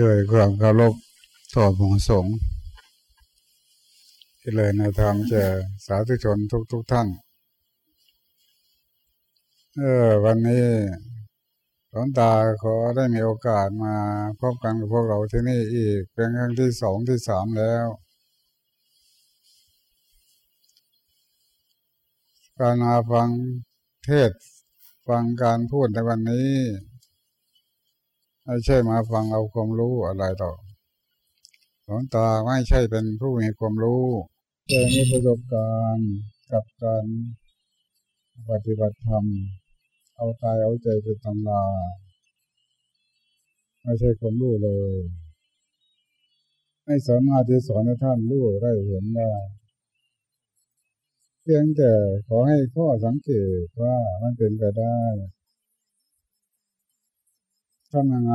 ด้วยความเคารพต่อพระสงฆ์ที่เลยในธรรมจะสาธุชนทุกทุกท่านเออวันนี้หลวงตาขอได้มีโอกาสมาพบกันกับพวกเราที่นี่อีก เป็นครั้งที่สองที่สามแล้ว การมาฟังเทศฟังการพูดในวันนี้ ไม่ใช่มาฟังเอาความรู้อะไรต่อหลวงตาไม่ใช่เป็นผู้มีความรู้แต่มีประสบการณ์กับการปฏิบัติธรรม เอาตายเอาใจเป็นตำราไม่ใช่ความรู้เลย ไม่สามารถที่สอนให้ท่านรู้ได้เห็นได้เพียงแต่ขอให้ข้อสังเกตว่ามันเป็นไปได้ ทำยังไง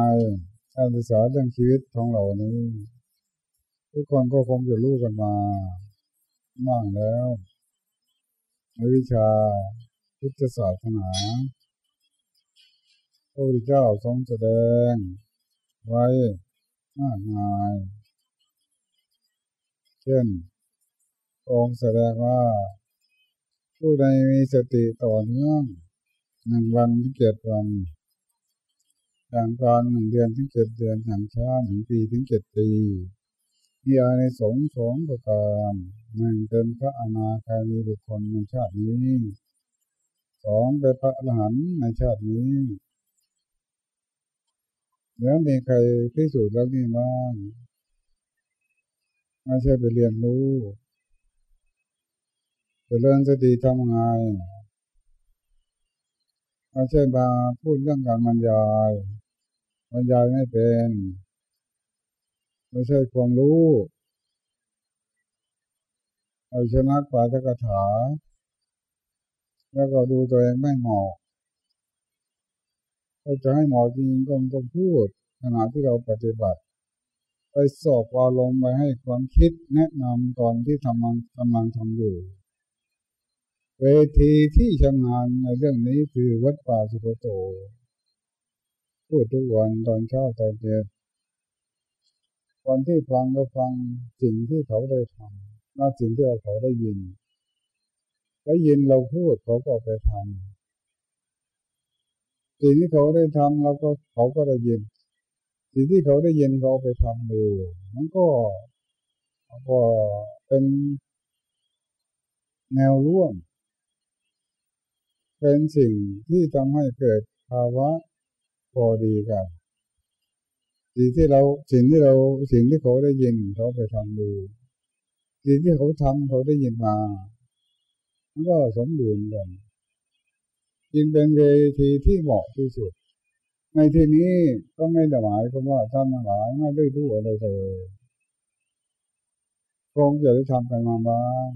การศึกษาเรื่องชีวิตของเรานี้ ทุกคนก็คงจะรู้กันมาบ้างแล้วในวิชาพุทธศาสนาพระพุทธเจ้าทรงแสดง ไว้มากมาย เช่น องค์แสดงว่า ผู้ใดมีสติต่อเนื่องหนึ่งวันที่เจ็ดวัน อย่างการหนึ่งเดือนถึงเจ็ดเดือนอย่างชาหนึ่งปีถึงเจ็ดปีมีอาในสงสองประการหนึ่งเป็นพระอนาคามีบุคคลในชาตินี้สองเป็นพระอรหันต์ในชาตินี้แล้วมีใครพิสูจน์แล้วนี่บ้างไม่ใช่ไปเรียนรู้จะเรื่องสติทำไงไม่ใช่มาพูดเรื่องการบรรยาย บรรยายไม่เป็นไม่ใช่ความรู้เอาชนะปาตกถา แล้วก็ดูตัวเองไม่เหมาะถ้าจะให้เหมาะจริงก็ต้องพูดขณะที่เราปฏิบัติ ไปสอบวาลงไปให้ความคิดแนะนำตอนที่ทำกำลังทำอยู่ เวทีที่ชำนาญในเรื่องนี้คือวัดป่าสุโขโต พูดทุกวันตอนเช้าตอนเย็นวันที่ฟังก็ฟังสิ่งที่เขาได้ทำน่าสิ่งที่เราเขาได้ยินได้ยินเราพูดเขาก็ไปทำสิ่งที่เขาได้ทำเราก็เขาก็ได้ยิน สิ่งที่เขาได้ยินเขาไปทำดูมันก็ก็เป็นแนวร่วม เป็นสิ่งที่ทำให้เกิดภาวะ พอดีกันสิ่งที่เราสิ่งที่เราสิ่งที่เขาได้ยินเขาไปทำดูสิ่งที่เขาทำเขาได้ยินมามันก็สมดุลกันจึงเป็นเวทีที่เหมาะที่สุด ในที่นี้ก็ไม่ได้หมายความว่าท่านหลายไม่ได้รู้อะไรเลยคงจะได้ทำกันมาบ้าง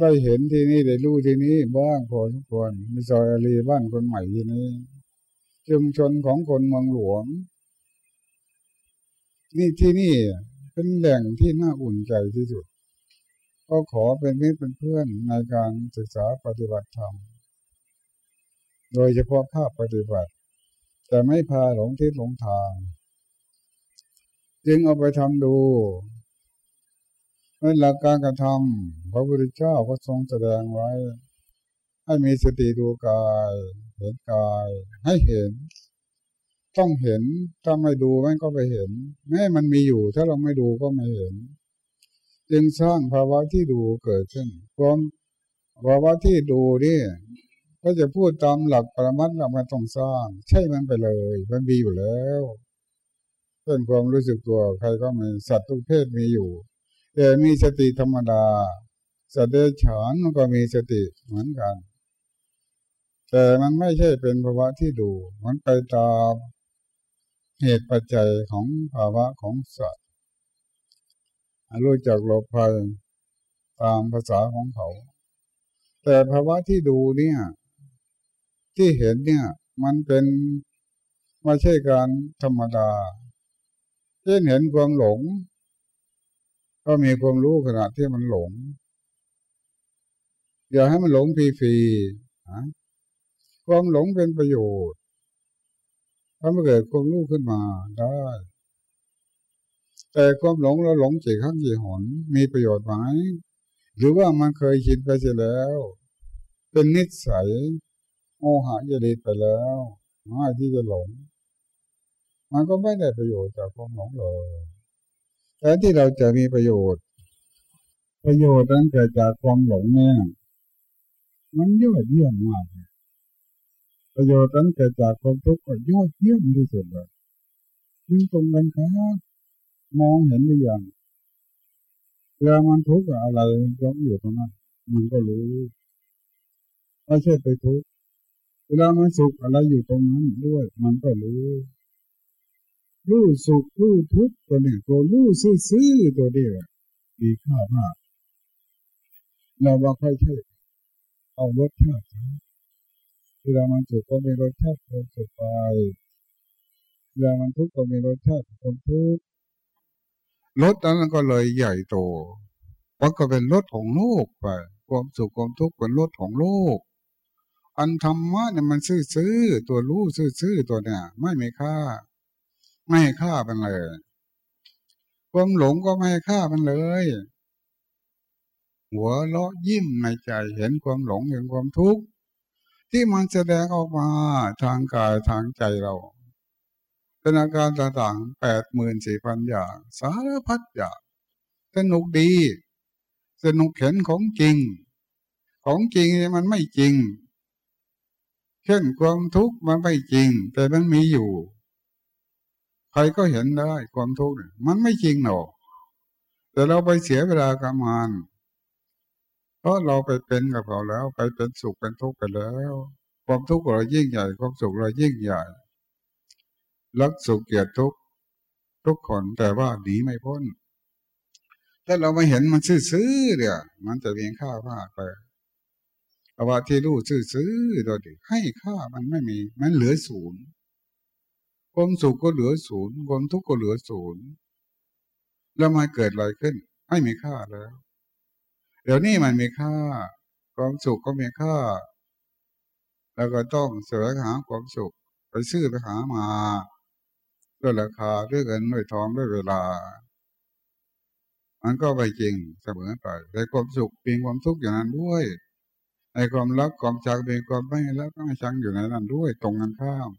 ได้เห็นที่นี่ได้รู้ที่นี้บ้างพอทุกคนมีซอยอารีบ้านคนใหม่ที่นี้ ชุมชนของคนเมืองหลวง นี่ที่นี่เป็นแหล่งที่น่าอุ่นใจที่สุด ก็ขอเป็นมิตรเป็นเพื่อนในการศึกษาปฏิบัติธรรม โดยเฉพาะภาพปฏิบัติ แต่ไม่พาหลงทิศหลงทาง จึงเอาไปทำดูเป็นหลักการกระทำพระพุทธเจ้าก็ทรงแสดงไว้ ให้มีสติดูกาย เห็นกายให้เห็น ต้องเห็นถ้าไม่ดูมันก็ไปเห็น แม้มันมีอยู่ ถ้าเราไม่ดูก็ไม่เห็น จึงสร้างภาวะที่ดูเกิดขึ้นความภาวะที่ดูนี่ก็จะพูดตามหลักปรมัตถ์เราไม่ต้องสร้าง ใช่มันไปเลย มันมีอยู่แล้วเป็นความรู้สึกตัวใครก็มีสัตว์ทุกเพศมีอยู่แต่มีสติธรรมดาสัตว์เดรัจฉานมันก็มีสติเหมือนกัน แต่มันไม่ใช่เป็นภาวะที่ดู มันไปตามเหตุปัจจัยของภาวะของสัตว์รู้จักหลบภัยตามภาษาของเขา แต่ภาวะที่ดูเนี่ย ที่เห็นเนี่ย มันเป็นไม่ใช่การธรรมดาเช่นเห็นความหลง ก็มีความรู้ขณะที่มันหลง อย่าให้มันหลงฟรีๆ ความหลงเป็นประโยชน์ถ้าไม่เกิดความรู้ขึ้นมาได้ แต่ความหลงเราหลงจีข้างจีหนมีประโยชน์ไหมหรือว่ามันเคยชินไปเสียแล้ว เป็นนิสัยโมหะจะดีไปแล้วง่ายที่จะหลง มันก็ไม่ได้ประโยชน์จากความหลงเลยแต่ที่เราจะมีประโยชน์ ประโยชน์นั้นเกิดจากความหลงเนี่ยมันยอดเยี่ยมมาก ประโยชน์นั้นเกิดจากความทุกข์ก็ยอดเยี่ยมที่สุดเลยจึงตรงกันครับมองเห็นหรือยังเวลามันทุกข์อะไรย้อมอยู่ตรงนั้นมันก็รู้ไม่ใช่ไปทุกข์เวลามันสุขอะไรอยู่ตรงนั้นด้วย มันก็รู้รู้สุขรู้ทุกข์ตัวนี้ตัวรู้ซื่อๆตัวเดียวมีค่ามากเราว่าค่อยใช่เอารสชาติ เวลามันสุขก็มีรสชาติความสุขไปเวลามันทุกข์ก็มีรสชาติความทุกข์รสนั้นก็เลยใหญ่โตมันก็เป็นรสของโลกไป ความสุขความทุกข์เป็นรสของโลก อันธรรมะเนี่ยมันซื่อๆตัวรู้ซื่อๆตัวเนี่ย ไม่มีค่า ไม่ให้ค่ามันเลย ความหลงก็ไม่ให้ค่ามันเลย หัวเราะยิ้มในใจเห็นความหลงเห็นความทุกข์ ที่มันแสดงออกมาทางกายทางใจเราเป็นอาการต่างๆแปดหมื่นสี่พันอย่าง สารพัดอย่างสนุกดี สนุกเห็นของจริง ของจริงมันไม่จริง เช่นความทุกข์มันไม่จริง แต่มันมีอยู่ ใครก็เห็นได้ความทุกข์มันไม่จริงหรอกแต่เราไปเสียเวลากับมัน เพราะเราไปเป็นกับเขาแล้ว ไปเป็นสุขเป็นทุกข์ไปแล้ว ความทุกข์เรายิ่งใหญ่ความสุขเรายิ่งใหญ่รักสุขเกลียรติทุกข์ทุกคนแต่ว่าหนีไม่พ้นถ้าเราไม่เห็นมันซื่อๆเดี๋ยมันจะเวียงค่ามากไปเอาว่าที่รู้ซื่อๆตัวดีให้ค่ามันไม่มีมันเหลือศูนย์ความสุขก็เหลือศูนย์ความทุกข์ก็เหลือศูนย์แล้วมาเกิดอะไรขึ้น ไม่มีค่าแล้ว เดี๋ยวนี้มันมีค่า ความสุขก็มีค่า แล้วก็ต้องเสวงหาความสุขไปซื้อไปหามาด้วยราคาด้วยเงินด้วยทองด้วยเวลา มันก็ไปจริงเสมอไปในความสุขเป็นความทุกข์อย่างนั้นด้วยในความรักความชังเป็นความไม่รักไม่ชังอยู่ในนั้นด้วยตรงกันข้าม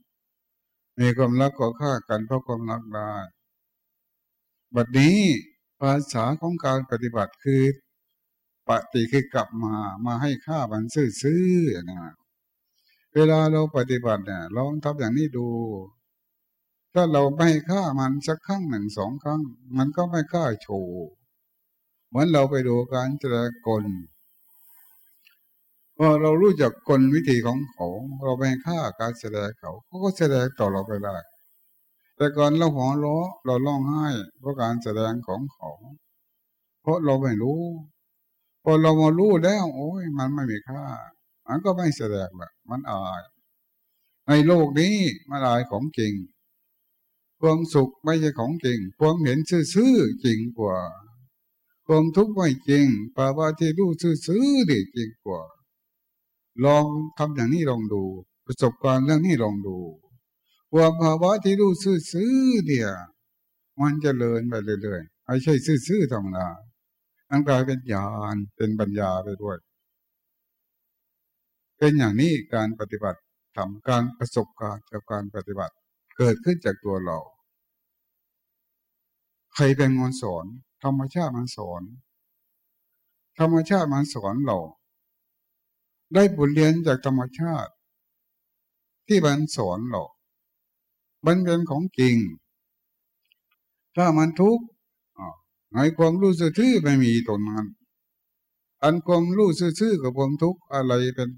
มีความรักก็ฆ่ากันเพราะความรักได้บัดนี้ภาษาของการปฏิบัติคือ ปฏิคือกลับมามาให้ค่ามันซื่อๆนั้นเวลาเราปฏิบัติเนี่ยลองทำอย่างนี้ดู ถ้าเราไม่ฆ่ามันสักครั้งหนึ่งสองครั้ง มันก็ไม่กล้าโชว์เหมือนเราไปดูการแสดงกลพอเรารู้จักกลวิธีของเขาเราไปฆ่าการแสดงเขาเขาก็แสดงต่อเราไปได้ แต่ก่อนเราหัวเราะเราร้องไห้เพราะการแสดงของเขา เพราะเราไม่รู้ พอเรามารู้แล้ว โอ้ยมันไม่มีค่ามันก็ไม่แสดงละมันอาย ในโลกนี้มันอายของจริง ความสุขไม่ใช่ของจริง ความเห็นซื่อจริงกว่า ความทุกข์ไม่จริงภาวะที่รู้ซื่อดีจริงกว่า ลองทำอย่างนี้ลองดู ประสบการณ์เรื่องนี้ลองดูความภาวะที่รู้ซื่อเนี่ยมันจะเลินไปเรื่อยๆไม่ใช่ซื่อๆธรรมดา อันกลายเป็นญาณเป็นปัญญาไปด้วย เป็นอย่างนี้การปฏิบัติทำการประสบการณ์จากการปฏิบัติ เกิดขึ้นจากตัวเรา ใครเป็นคนสอนธรรมชาติมันสอนธรรมชาติมันสอนเรา ได้บทเรียนจากธรรมชาติ ที่มันสอนเรามันเป็นของจริง ถ้ามันทุกข์ ในความรู้สึกที่ไม่มีตรงนั้น อันความรู้สึกกับความทุกข์อะไรเป็น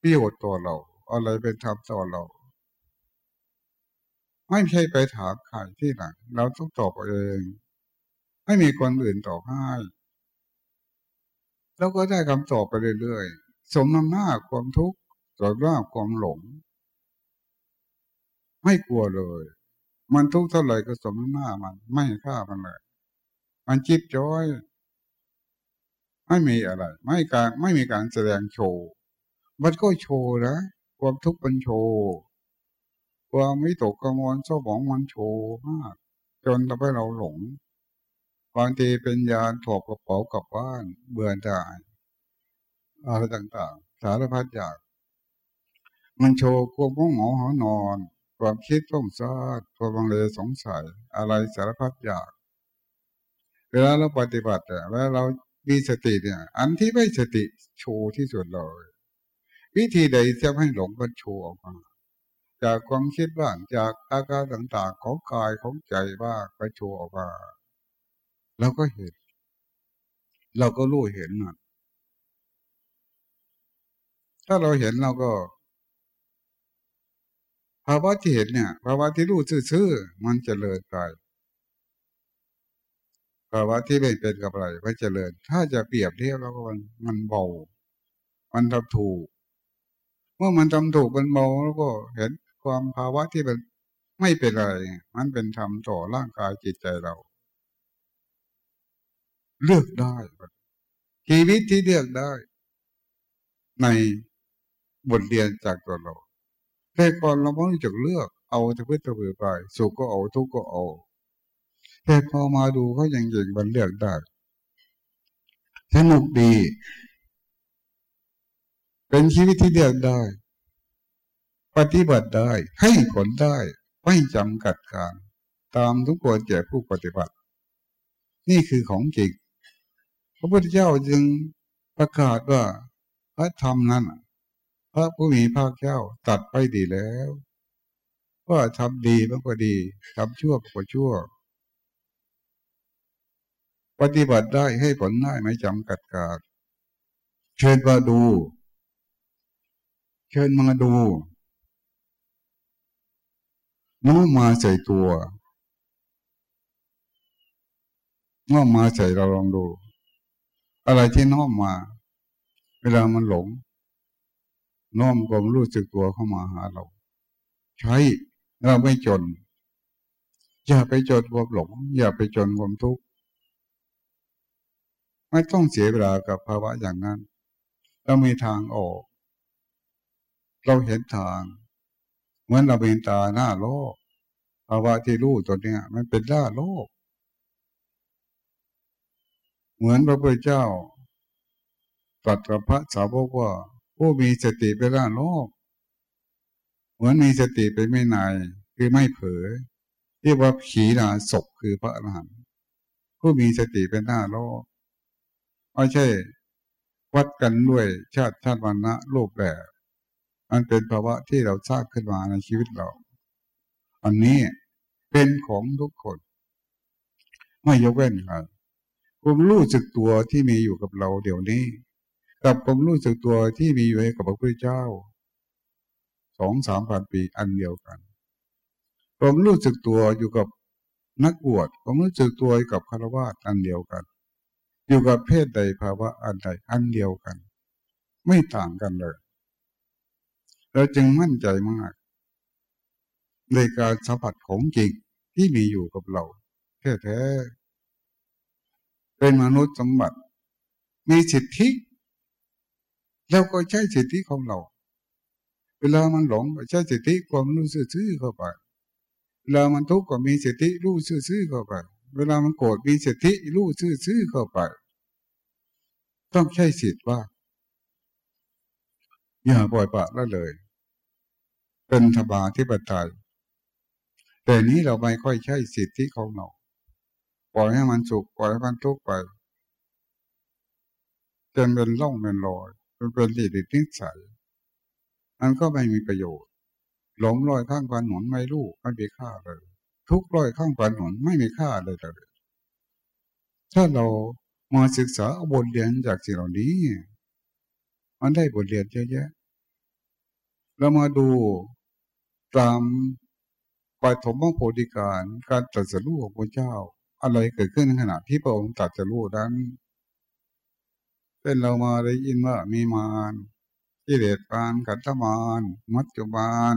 ประโยชน์ต่อเรา อะไรเป็นธรรมต่อเรา ไม่ใช่ไปถามใครที่ไหนเราต้องตอบเองไม่มีคนอื่นตอบให้แล้วก็ได้คำตอบไปเรื่อยๆ สมน้ำหน้าความทุกข์สมน้ำหน้าความหลง ไม่กลัวเลย มันทุกข์เท่าไหร่ก็สมน้ำหน้ามัน ไม่ฆ่ามันเลย มันจิตจอย ไม่มีอะไร ไม่การไม่มีการแสดงโชว์ มันก็โชว์นะความทุกข์มันโชว์ความวิตกกังวลเศร้าหมองมันโชว์มาก จนทำให้เราหลงบางทีเป็นยานถกกระเป๋ากลับบ้านเบื่อได้อะไรต่างๆ สารพัดอย่าง มันโชว์ความง่วงเหงาหอนอน ความคิดต้องซาดความบังเลสงสัย อะไรสารพัดอย่าง เวลาเราปฏิบัติเวลาเรามีสติเนี่ย อันที่ไม่สติโชว์ที่สุดเลยวิธีใดจะให้หลงก็โชว์ออกมาจากความคิดบ้างจากอาการต่างๆของกายของใจบ้างก็โชว์ออกมาเราก็เห็น เราก็รู้เห็นมันถ้าเราเห็นเราก็ภาวะที่เห็นเนี่ยภาวะที่รู้ซื่อๆมันจเจริญไป ภาวะที่ไม่เป็นกับอะไรก็เจริญ ถ้าจะเปรียบเทียบแล้วก็มันมันเบา มันทำถูก เมื่อมันทำถูกมันเบาแล้วก็เห็นความภาวะที่มันไม่เป็นอะไร มันเป็นธรรมต่อร่างกายจิตใจเรา เลือกได้ชีวิตที่เลือกได้ ในบทเรียนจากตัวเราแต่ก่อนเราไม่รู้จักเลือกเอาแต่เพื่อตัวไปสุขก็เอาทุกข์ก็เอา แต่พอมาดูเขาอย่างเก่งมันเลือกได้สนุกดี เป็นชีวิตที่เลือกได้ ปฏิบัติได้ให้ผลได้ ไม่จำกัดการ ตามทุกคนแก่ผู้ปฏิบัติ นี่คือของจริงพระพุทธเจ้าจึงประกาศว่าพระธรรมนั้นพระผู้มีพระเจ้าตัดไปดีแล้ว ว่าทำดีมันก็ดีทำชั่วก็ชั่ว ปฏิบัติได้ให้ผลได้ไม่จำกัดการเชิญมาดู เชิญมาดูน้อมมาใส่ตัวน้อมมาใส่เราลองดู อะไรที่น้อมมา เวลามันหลง น้อมความรู้สึกตัวเข้ามาหาเรา ใช้เราไม่จน อย่าไปจนความหลง อย่าไปจนความทุกข์ ไม่ต้องเสียเวลากับภาวะอย่างนั้น เรามีทางออก เราเห็นทาง เหมือนเราเป็นตาหน้าโลก ภาวะที่รู้ตัวเนี้ย มันเป็นหน้าโลก เหมือนพระพุทธเจ้าตรัสกับพระสาวกว่า ผู้มีสติเป็นด้าโลก เหมือนมีสติเป็นไม่นายคือไม่เผลอที่ว่าขีนาศกคือพระอรหันต์ผู้มีสติเป็นหน้าโลก ไม่ใช่ วัดกันด้วยชาติชาติวันนะรูปแบบ มันเป็นภาวะที่เราสร้างขึ้นมาในชีวิตเรา อันนี้เป็นของทุกคน ไม่ยกเว้นใครผมรู้สึกตัวที่มีอยู่กับเราเดี๋ยวนี้ กับความรู้สึกตัวที่มีอยู่กับพระพุทธเจ้าสองสามพันปีอันเดียวกันความรู้สึกตัวอยู่กับนักบวชความรู้สึกตัวกับคารวะอันเดียวกัน อยู่กับเพศใดภาวะอันใดอันเดียวกัน ไม่ต่างกันเลยเราจึงมั่นใจมาก ในการสัมผัสของจริงที่มีอยู่กับเราแท้ๆเป็นมนุษย์สมบัติ มีสิทธิเราก็ใช้สิทธิของเรา เวลามันหลงก็ใช้สิทธิความรู้ซื่อเข้าไปเวลามันทุกข์ก็มีสิทธิรู้ซื่อเข้าไป เวลามันโกรธมีสิทธิรู้ซื่อเข้าไป ต้องใช้สิทธิ์ว่า อย่าปล่อยปละละเลย เป็นธบาที่ปัจจัยแต่นี้เราไม่ค่อยใช้สิทธิของเราปล่อยให้มันสุขปล่อยให้มันทุกข์ไปจนเป็นร่องเป็นรอยมันเป็นติดนิสัยมันก็ไม่มีประโยชน์หลงลอยข้างฝันหนุนไม่รู้ไม่มีค่าเลย ทุกลอยข้างฝันหนุนไม่มีค่าเลยเลย ถ้าเรามาศึกษาบทเรียนจากสิ่งเหล่านี้ มันได้บทเรียนเยอะแยะเรามาดูตามปฐมโพธิการการตรัสรู้ของพระเจ้า อะไรเกิดขึ้นในขณะที่พระองค์ตรัสรู้นั้นเป็นเรามาได้ยินว่ามีมารกิเลสปานขันธมารมัจจุบาน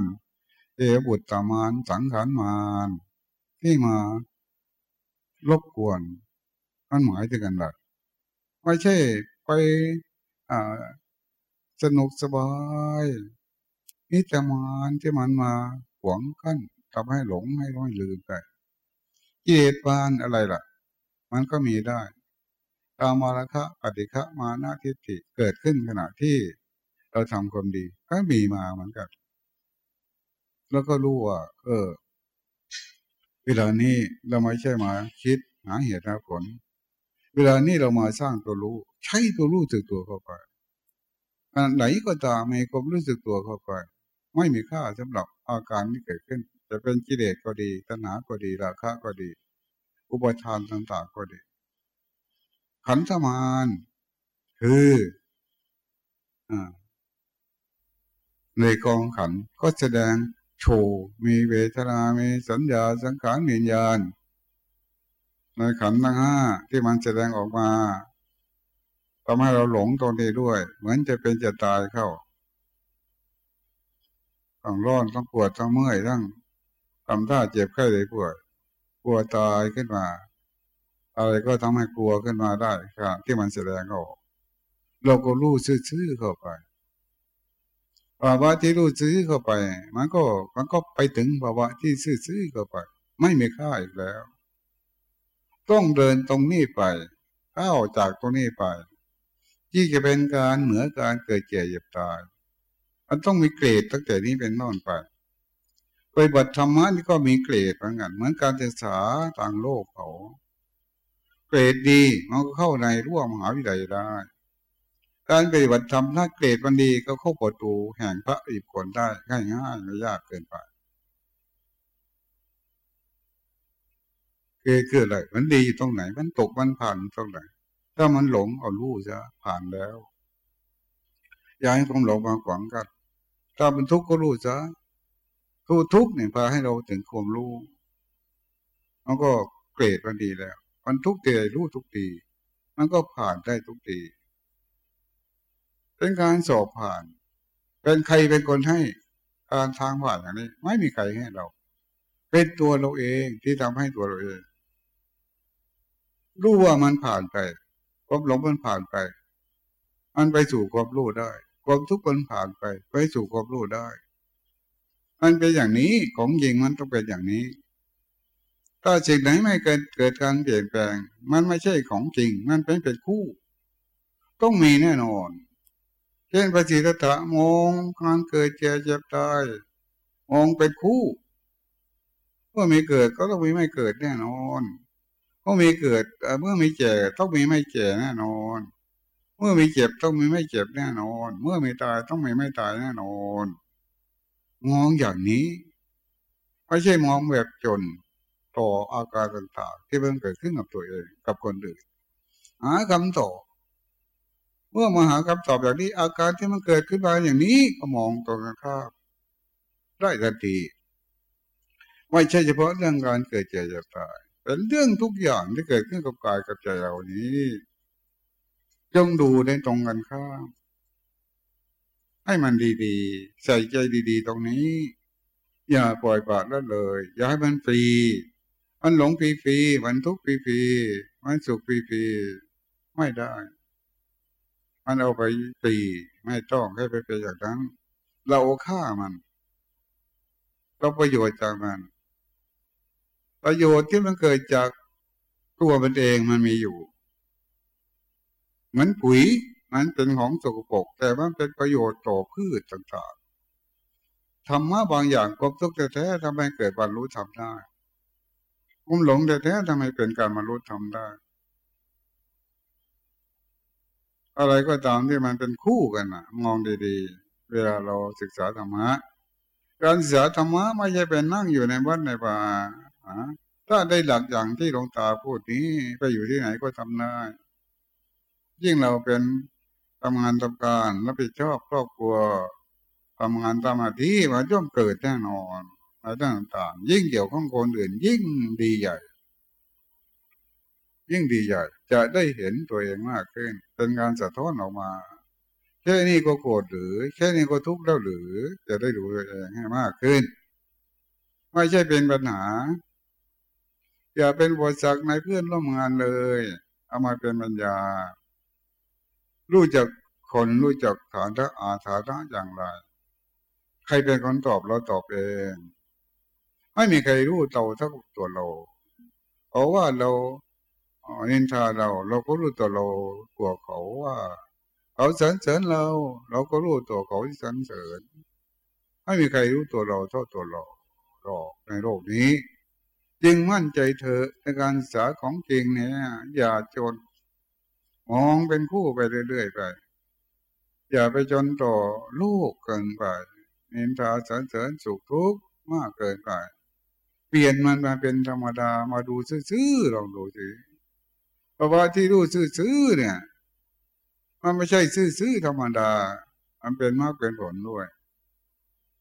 เอบุตตมารสังขารมาร ที่มารบกวนมันหมายถึงกันแบบไม่ใช่ไปสนุกสบายนี่แต่มารที่มันมาหวงขั้นทำให้หลงให้ร้อยลืมไปกิเลสปานอะไรล่ะ มันก็มีได้ตามาระคะปฏิฆะมานาทิฏฐิเกิดขึ้นขณะที่เราทำความดี ก็มีมาเหมือนกัน แล้วก็รู้ว่า เออ เวลานี้เราไม่ใช่มาคิดหาเหตุหาผล เวลานี้เรามาสร้างตัวรู้ ใช้ตัวรู้สึกตัวเข้าไปไหนก็ตามมีความรู้สึกตัวเข้าไป ไม่มีค่าสำหรับอาการที่เกิดขึ้น จะเป็นกิเลสก็ดีตัณหาก็ดีราคะก็ดี อุปทานต่างๆก็ดี ขันธมานคืออ่าในกองขันก็แสดง โชว์มีเวทนา มีสัญญาสังขารวิญญาณในขันทั้งห้าที่มันแสดงออกมาทำให้เราหลงตรงนี้ด้วย เหมือนจะเป็นจะตายเข้าต้องร้อนต้องปวดต้องเมื่อยต้องทำท่าเจ็บไข้เลยปวดกลัวตายขึ้นมา อะไรก็ทำให้กลัวขึ้นมาได้ครับที่มันแสดงออก เราก็รู้ซื่อๆเข้าไป ภาวะที่รู้ซื่อเข้าไป มันก็มันก็ไปถึงภาวะที่ซื่อๆเข้าไป ไม่มีค่าอีกแล้ว ต้องเดินตรงนี้ไปก้าวจากตรงนี้ไป ที่จะเป็นการเหนือการเกิดเจ็บเจ็บตาย มันต้องมีเกรดตั้งแต่นี้เป็นต้นไปไปบัติธรรมะนี่ก็มีเกรดเหมือนกันเหมือนการศึกษาต่างโลกเขา เกรดดีมันก็เข้าในร่วมมหาวิทยาลัยได้ การปฏิบัติธรรมถ้าเกรดมันดีก็เข้าประตูแห่งพระอิฐนได้ง่ายง่ายไม่ยากเกินไปเกรดคืออะไรมันดีตรงไหน มันตกมันผ่านตรงไหน ถ้ามันหลงเอารู้ซะผ่านแล้วอย่าให้ความหลงมาขวางกัน ถ้ามันทุกข์ก็รู้ซะทุกทุกเนี่ยพาให้เราถึงความรู้มันก็เกรดมันดีแล้ว มันทุกเตีรู้ทุกทีมันก็ผ่านได้ทุกที เป็นการสอบผ่าน เป็นใครเป็นคนให้การทางผ่านอย่างนี้ ไม่มีใครให้เรา เป็นตัวเราเองที่ทำให้ตัวเราเอง รู้ว่ามันผ่านไปความหลงมันผ่านไป มันไปสู่ความรู้ได้ ความทุกข์มันผ่านไป ไปสู่ความรู้ได้ มันเป็นอย่างนี้ของจริงมันต้องเป็นอย่างนี้ถ้าสิ่งไหนไม่เกิดเกิดการเปลี่ยนแปลง มันไม่ใช่ของจริง มันเป็นเป็นคู่ ต้องมีแน่นอน เช่นปฏิทตะมองการเกิดเจ็บเจ็บตายมองเป็นคู่เมื่อมีเกิดก็ต้องมีไม่เกิดแน่นอนเมื่อมีเกิดเมื่อมีเจ็บต้องมีไม่เจ็บแน่นอน เมื่อมีเจ็บต้องมีไม่เจ็บแน่นอน เมื่อมีตายต้องมีไม่ตายแน่นอนมองอย่างนี้ไม่ใช่มองแบบจนต่ออาการต่างๆ ที่เพิ่งเกิดขึ้นกับตัวเองกับคนอื่นหาคำตอบ เมื่อมาหาคำตอบอย่างนี้ อาการที่มันเกิดขึ้นมาอย่างนี้ก็มองตรงกันข้ามได้ทันทีไม่ใช่เฉพาะเรื่องการเกิดเจ็บจะตายเป็นเรื่องทุกอย่างที่เกิดขึ้นกับกายกับใจเรานี้จงดูในตรงกันข้ามให้มันดีๆ ใส่ใจดี ๆ ตรงนี้ อย่าปล่อยปละละเลย อย่าให้มันฟรีมันหลงฟรีๆมันทุกข์ฟรีๆมันสุขฟรีๆไม่ได้ มันเอาไปฟรีไม่ต้องให้ไปเป็นอย่างนั้น เราฆ่ามัน เราประโยชน์จากมัน ประโยชน์ที่มันเกิดจากตัวมันเองมันมีอยู่เหมือนปุ๋ยมันเป็นของสกปรกแต่มันเป็นประโยชน์ต่อพืชต่างๆธรรมะบางอย่างกบทุกแท้ๆทำไมเกิดบรรลุธรรมได้กุมหลงแท้ๆทำไมเป็นการบรรลุธรรมได้ อะไรก็ตามที่มันเป็นคู่กันนะมองดีๆ เวลาเราศึกษาธรรมะ การศึกษาธรรมะไม่ใช่เป็นนั่งอยู่ในวัดในป่าถ้าได้หลักอย่างที่หลวงตาพูดนี้ไปอยู่ที่ไหนก็ทำได้ยิ่งเราเป็นทำงานทำการรับผิดชอบครอบครัวทำงานตามอาที่มันย่อมเกิดแน่นอนอะไรต่างๆยิ่งเกี่ยวข้องคนอื่นยิ่งดีใหญ่ ยิ่งดีใหญ่จะได้เห็นตัวเองมากขึ้น เป็นงานสะท้อนออกมา แค่นี้ก็โกรธหรือ แค่นี้ก็ทุกข์แล้วหรือ จะได้ดูตัวเองให้มากขึ้น ไม่ใช่เป็นปัญหา อย่าเป็นบทสักในเพื่อนร่วมงานเลย เอามาเป็นปัญญา รู้จักคนรู้จักฐานะอาฐานะอย่างไร ใครเป็นคนตอบเราตอบเอง ไม่มีใครรู้เราเท่าตัวเราเพราะว่าเรา นินทาเรา เราก็รู้ตัวเรากลัวเขาว่า เขาสรรเสริญเรา เราก็รู้ตัวเขาที่สรรเสริญไม่มีใครรู้ตัวเราเท่าตัวเราหรอกในโลกนี้ จึงมั่นใจเถอในการศึกษาของจริงเนี่ยอย่าจนมองเป็นคู่ไปเรื่อยๆไป อย่าไปจนต่อลูกเกินไปนินทาสรรเสริญสุขทุกข์มากเกินไป เปลี่ยนมันมาเป็นธรรมดามาดูซื่อๆลองดูสิ เพราะว่าที่รู้ซื่อๆเนี่ย มันไม่ใช่ซื่อๆธรรมดา มันเป็นมากเป็นผลด้วย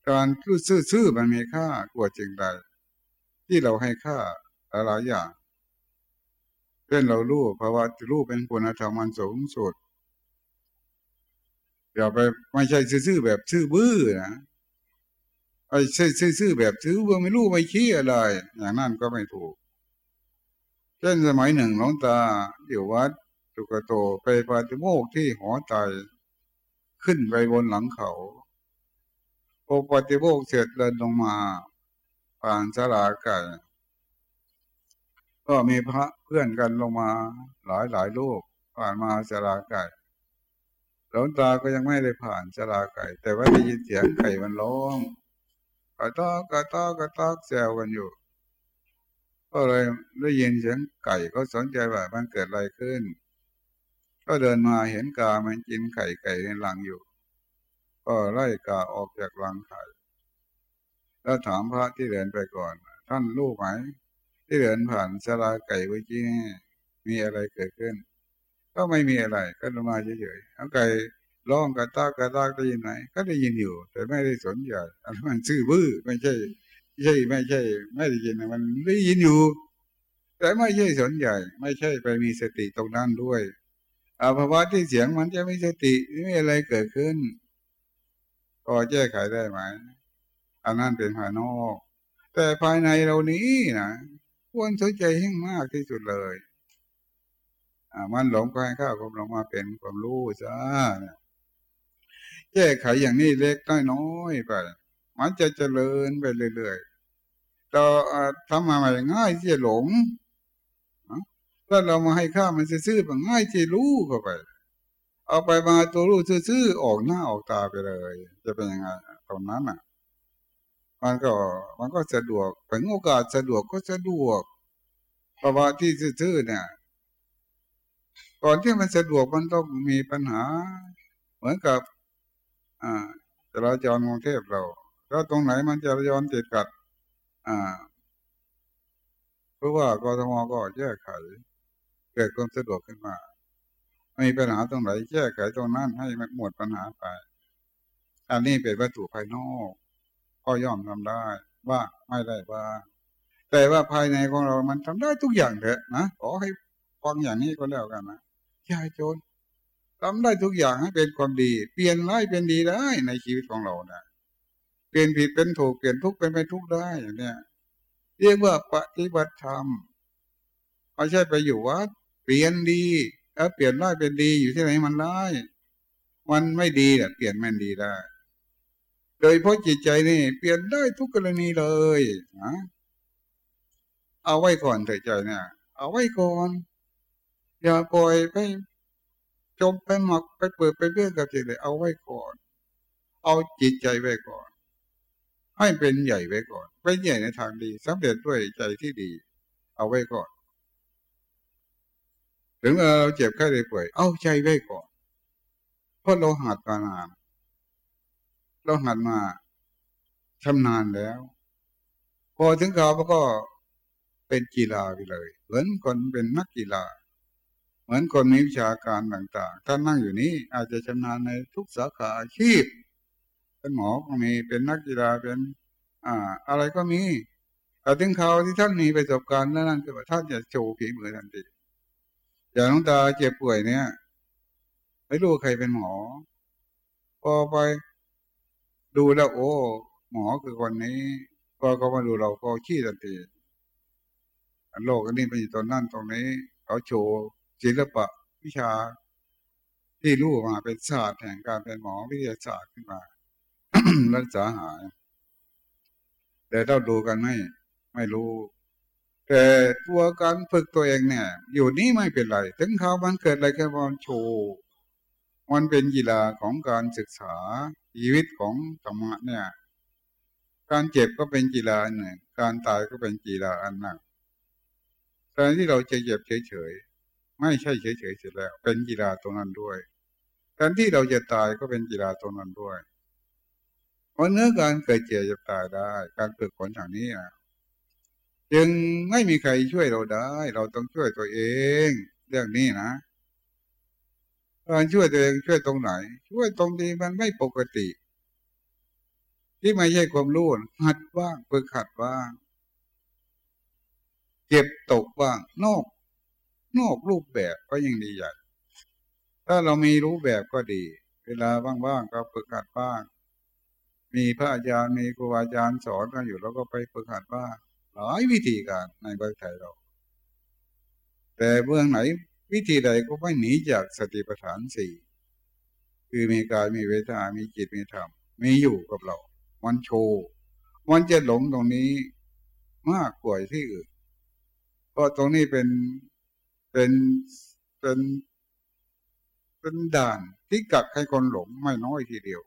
การรู้ซื่อๆมันมีค่ากว่าจริงใด ที่เราให้ค่าหลายอย่างเช่นเรารู้ภาวะรู้เป็นคุณธรรมมันสูงสุดอย่าไปไม่ใช่ซื่อๆแบบซื่อบื้อนะไอ้ซื่อๆแบบซื่อบื้อไม่รู้ไม่ชี้อะไร อย่างนั้นก็ไม่ถูก เช่นสมัยหนึ่งหลวงตาอยู่วัดตุกโตไปปาติโมกที่หอใจขึ้นไปบนหลังเขาพอปฏิโมกเสร็จเดินลงมาผ่านสลาไก่ก็มีพระเพื่อนกันลงมาหลายหลายลูกผ่านมาสลาไก่หลวงตาก็ยังไม่ได้ผ่านสลาไก่ แต่ว่าได้ยินเสียงไก่มันร้องกระตอกกระตอกกระตอกแซวกันอยู่ ก็เลยได้ยินเสียงไก่ก็สนใจว่ามันเกิดอะไรขึ้น ก็เดินมาเห็นกามันกินไข่ไก่ในรังอยู่ ก็ไล่กาออกจากรังไข่ แล้วถามพระที่เดินไปก่อน ท่านรู้ไหม ที่เดินผ่านสลาไก่เมื่อกี้มีอะไรเกิดขึ้น ก็ไม่มีอะไรก็ลงมาเฉยๆเอาไก่ร้องกระตากกระตากได้ยินไหมก็ได้ยินอยู่ แต่ไม่ได้สนใจอันมันซื่อบื้อไม่ใช่ ใช่ไม่ใช่ ไม่ได้ยินมันได้ยินอยู่ แต่ไม่ใช่สนใจไม่ใช่ไปมีสติตรงนั้นด้วยอาภาวะที่เสียงมันจะไม่สติไม่อะไรเกิดขึ้นพอแก้ไขได้ไหมอันนั้นเป็นภายนอก แต่ภายในเรานี้นะควรสนใจให้มากที่สุดเลยอ่ามันหลงก็ให้ข้าวความหลงมาเป็นความรู้จ้าแก้ไขอย่างนี้เล็กน้อยไป มันจะเจริญไปเรื่อยๆต่อทำมาใหม่ง่ายที่จะหลงถ้าเรามาให้ข้ามันซื่อๆแบบง่ายที่รู้เข้าไป เอาไปมาตัวรู้ซื่อๆออกหน้าออกตาไปเลย จะเป็นยังไงตรงนั้นอะ มันก็มันก็สะดวกเป็นโอกาสสะดวกก็สะดวกภาวะที่ซื่อๆเนี่ยก่อนที่มันสะดวกมันต้องมีปัญหา เหมือนกับ อ่าจราจรกรุงเทพเรา แล้วตรงไหนมันจราจรติดกัด อ่าเพราะว่ากรทมก็แก้ไข เกิดความสะดวกขึ้นมามีปัญหาตรงไหนแก้ไขตรงนั้นให้มันหมดปัญหาไป อันนี้เป็นวัตถุภายนอก ก็ย่อมทำได้ว่าไม่ได้ว่า แต่ว่าภายในของเรามันทำได้ทุกอย่างเถอะนะขอให้ฟังอย่างนี้ก็แล้วกันนะยายโจรทำได้ทุกอย่างให้เป็นความดี เปลี่ยนร้ายเป็นดีได้ในชีวิตของเรานะเปลี่ยนผิดเป็นถูกเปลี่ยนทุกข์เป็นไม่ทุกข์ได้อย่างเนี้ยเรียกว่าปฏิบัติธรรมไม่ใช่ไปอยู่วัดเปลี่ยนดีแล้วเปลี่ยนร้ายเป็นดีอยู่ที่ไหนมันร้ายมันไม่ดีเนี่ยเปลี่ยนมันดีได้ โดยเพราะจิตใจนี่ เปลี่ยนได้ทุกกรณีเลยนะเอาไว้ก่อนเถิดใจเนี่ย เอาไว้ก่อน อย่าปล่อยไปจมไปหมักไปเปิดไปเรื่องกับจิตเลยเอาไว้ก่อน เอาจิตใจไว้ก่อน ให้เป็นใหญ่ไว้ก่อนเป็นใหญ่ในทางดีสำเร็จด้วยใจที่ดี เอาไว้ก่อน ถึงเราเจ็บแค่ได้ป่วย เอาใจไว้ก่อนเพราะเราหัดมานานเราหัดมาชำนาญแล้ว พอถึงเขาก็เป็นกีฬาไปเลย เหมือนคนเป็นนักกีฬา เหมือนคนมีวิชาการต่างๆ ถ้านั่งอยู่นี้อาจจะชำนาญในทุกสาขาอาชีพ เป็นหมอก็มีเป็นนักกีฬาเป็น อ่า อะไรก็มีแต่ถึงเขาที่ท่านมีประสบการณ์นั่นคือว่าท่านจะโชว์ฝีมือทันทีอย่างน้องตาเจ็บป่วยเนี่ย ไม่รู้ใครเป็นหมอ พอไปดูแล้วโอ้ หมอคือคนนี้ พอเขามาดูเราก็ขี้ทันทีโลกอันนี้เป็นอยู่ตรงนั้นตรงนี้ เขาโชว์ศิลปะวิชาที่รู้มาเป็นศาสตร์แห่งการเป็นหมอวิทยาศาสตร์ขึ้นมา รักษาหาย แต่เราดูกันไม่ไม่รู้ แต่ตัวการฝึกตัวเองเนี่ย อยู่นี่ไม่เป็นไร ถึงเขามันเกิดอะไรแค่วันโชว์มันเป็นกีฬาของการศึกษาชีวิตของธรรมะเนี่ย การเจ็บก็เป็นกีฬาหนึ่งการตายก็เป็นกีฬาอันหนึ่งแทนที่เราจะเจ็บเฉยๆไม่ใช่เฉยๆเสร็จแล้ว เป็นกีฬาตรงนั้นด้วยแทนที่เราจะตายก็เป็นกีฬาตรงนั้นด้วย เพราะเนื้อการเกิดเจ็บจะตายได้ การฝึกฝนทางนี้จึงไม่มีใครช่วยเราได้ เราต้องช่วยตัวเอง เรื่องนี้นะการช่วยตัวเองช่วยตรงไหน ช่วยตรงที่มันไม่ปกติ ที่ไม่ใช่ความรู้หัดบ้างฝึกหัดบ้างเก็บตกบ้าง นอก นอกรูปแบบก็ยังดีใหญ่ ถ้าเรามีรู้แบบก็ดี เวลาว่างๆก็ฝึกหัดบ้าง มีพระอาจารย์มีครูอาจารย์สอนกันอยู่แล้วก็ไปฝึกหัดบ้าหลายวิธีการในประเทศไทยเรา แต่เบื้องไหนวิธีใดก็ไม่หนีจากสติปัฏฐานสี่คือมีกายมีเวทนา มีจิตมีธรรม มีอยู่กับเรา มันโชว์ มันจะหลงตรงนี้มากกว่าที่อื่น เพราะตรงนี้เป็นเป็นเป็นเป็นด่านที่กักให้คนหลงไม่น้อยทีเดียว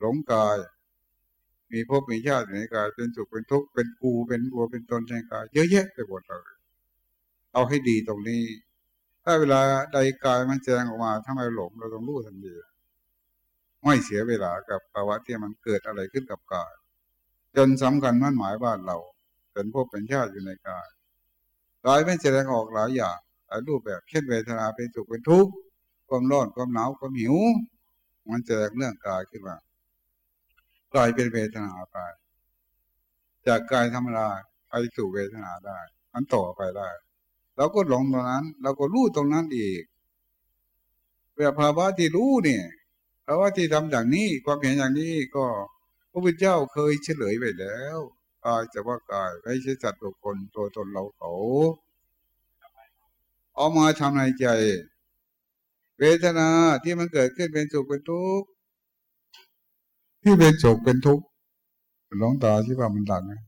หลงกาย มีภพมีชาติในกาย เป็นสุขเป็นทุกข์เป็นกูเป็นบัวเป็นตนในกาย เยอะแยะไปหมดเลยเอาให้ดีตรงนี้ ถ้าเวลาใดกายมันแจงออกมาถ้าไมหลงเราต้องรู้ทันทีไม่เสียเวลากับภาวะที่มันเกิดอะไรขึ้นกับกาย จนสำคัญมั่นหมายว่านเรา เป็นพวกเป็นชาติอยู่ในกายกายไม่แสดงออกหลายอย่างหลายรูปแบบเช่นเวทนาเป็นสุขเป็นทุกข์ความร้อนความหนาวความหิว มันแสดงเรื่องกายขึ้นมา กลายเป็นเวทนาไป จากกายธรรมดาไปสู่เวทนาได้มันต่อไปได้เราก็หลงตรงนั้น เราก็รู้ตรงนั้นอีกเพื่อภาวะที่รู้เนี่ยภาวะที่ทำอย่างนี้ความเห็นอย่างนี้ก็พระพุทธเจ้าเคยเฉลยไปแล้วกายจะว่ากายไม่ใช่สัตว์บุคคลตัวตนเราเขาเอามาทำในใจ เวทนาที่มันเกิดขึ้นเป็นสุขเป็นทุกข์ ที่เป็นสุขเป็นทุกข์หลงตาที่ว่ามันดังนะ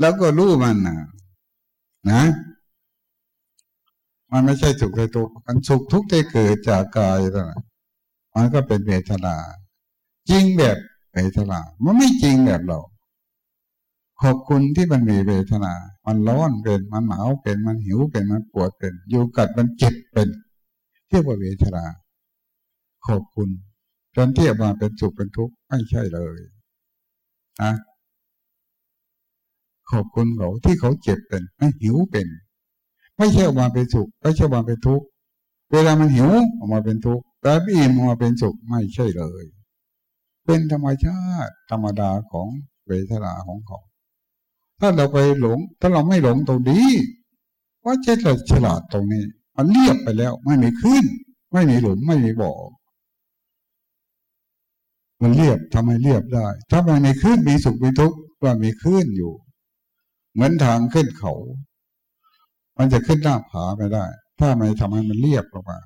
แล้วก็รู้มันนะนะ มันไม่ใช่สุขในตัวมันสุขทุกข์ที่เกิดจากกายนะมันก็เป็นเวทนา จริงแบบเวทนา มันไม่จริงแบบเรา ขอบคุณที่มันมีเวทนา มันร้อนเป็นมันหนาวเป็นมันหิวเป็นมันปวดเป็นอยู่กัดมันเจ็บเป็นเทียบว่าเวทนา ขอบคุณจนเทียบมาเป็นสุขเป็นทุกข์ไม่ใช่เลยนะขอบคุณเขาที่เขาเจ็บเป็นไม่หิวเป็น ไม่ใช่ออกมาเป็นสุขไม่ใช่ออกมาเป็นทุกข์เวลามันหิวออกมาเป็นทุกข์แต่อิ่มออกมาเป็นสุขไม่ใช่เลย เป็นธรรมชาติธรรมดาของเวทนาของเขา ถ้าเราไปหลง ถ้าเราไม่หลงตรงนี้ว่าเจตฉลาดตรงนี้ มันเรียบไปแล้ว ไม่มีขึ้น ไม่มีหลุมไม่มีบ่อ มันเรียบทำให้เรียบได้ ถ้ามันมีขึ้นมีสุขมีทุกข์ว่ามีขึ้นอยู่ เหมือนทางขึ้นเขา มันจะขึ้นหน้าผาไม่ได้ ถ้าไม่ทำให้มันเรียบลงมา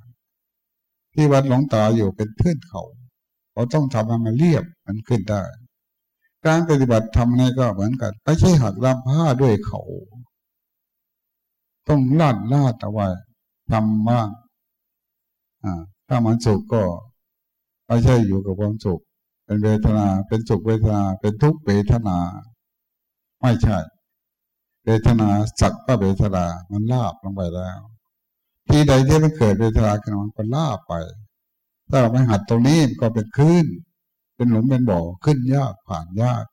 ที่วัดหลวงตาอยู่เป็นพื้นเขาเขาต้องทำให้มันเรียบมันขึ้นได้ การปฏิบัติทำนี่ก็เหมือนกันไม่ใช่หักลำผ้าด้วยเขา ต้องลาดลาดเอาไว้ทำบ้างอ่าถ้ามันสุขก็ไม่ใช่อยู่กับความสุข เป็นเวทนา เป็นสุขเวทนา เป็นทุกเวทนา ไม่ใช่ เวทนาสักก็เวทนา มันลาบลงไปแล้ว ที่ใดที่มันเกิดเวทนาขึ้นมันก็ลาบไป ถ้าเราไม่หัดตรงนี้ก็เป็นขึ้นเป็นหลุมเป็นบ่อขึ้นยากผ่านยาก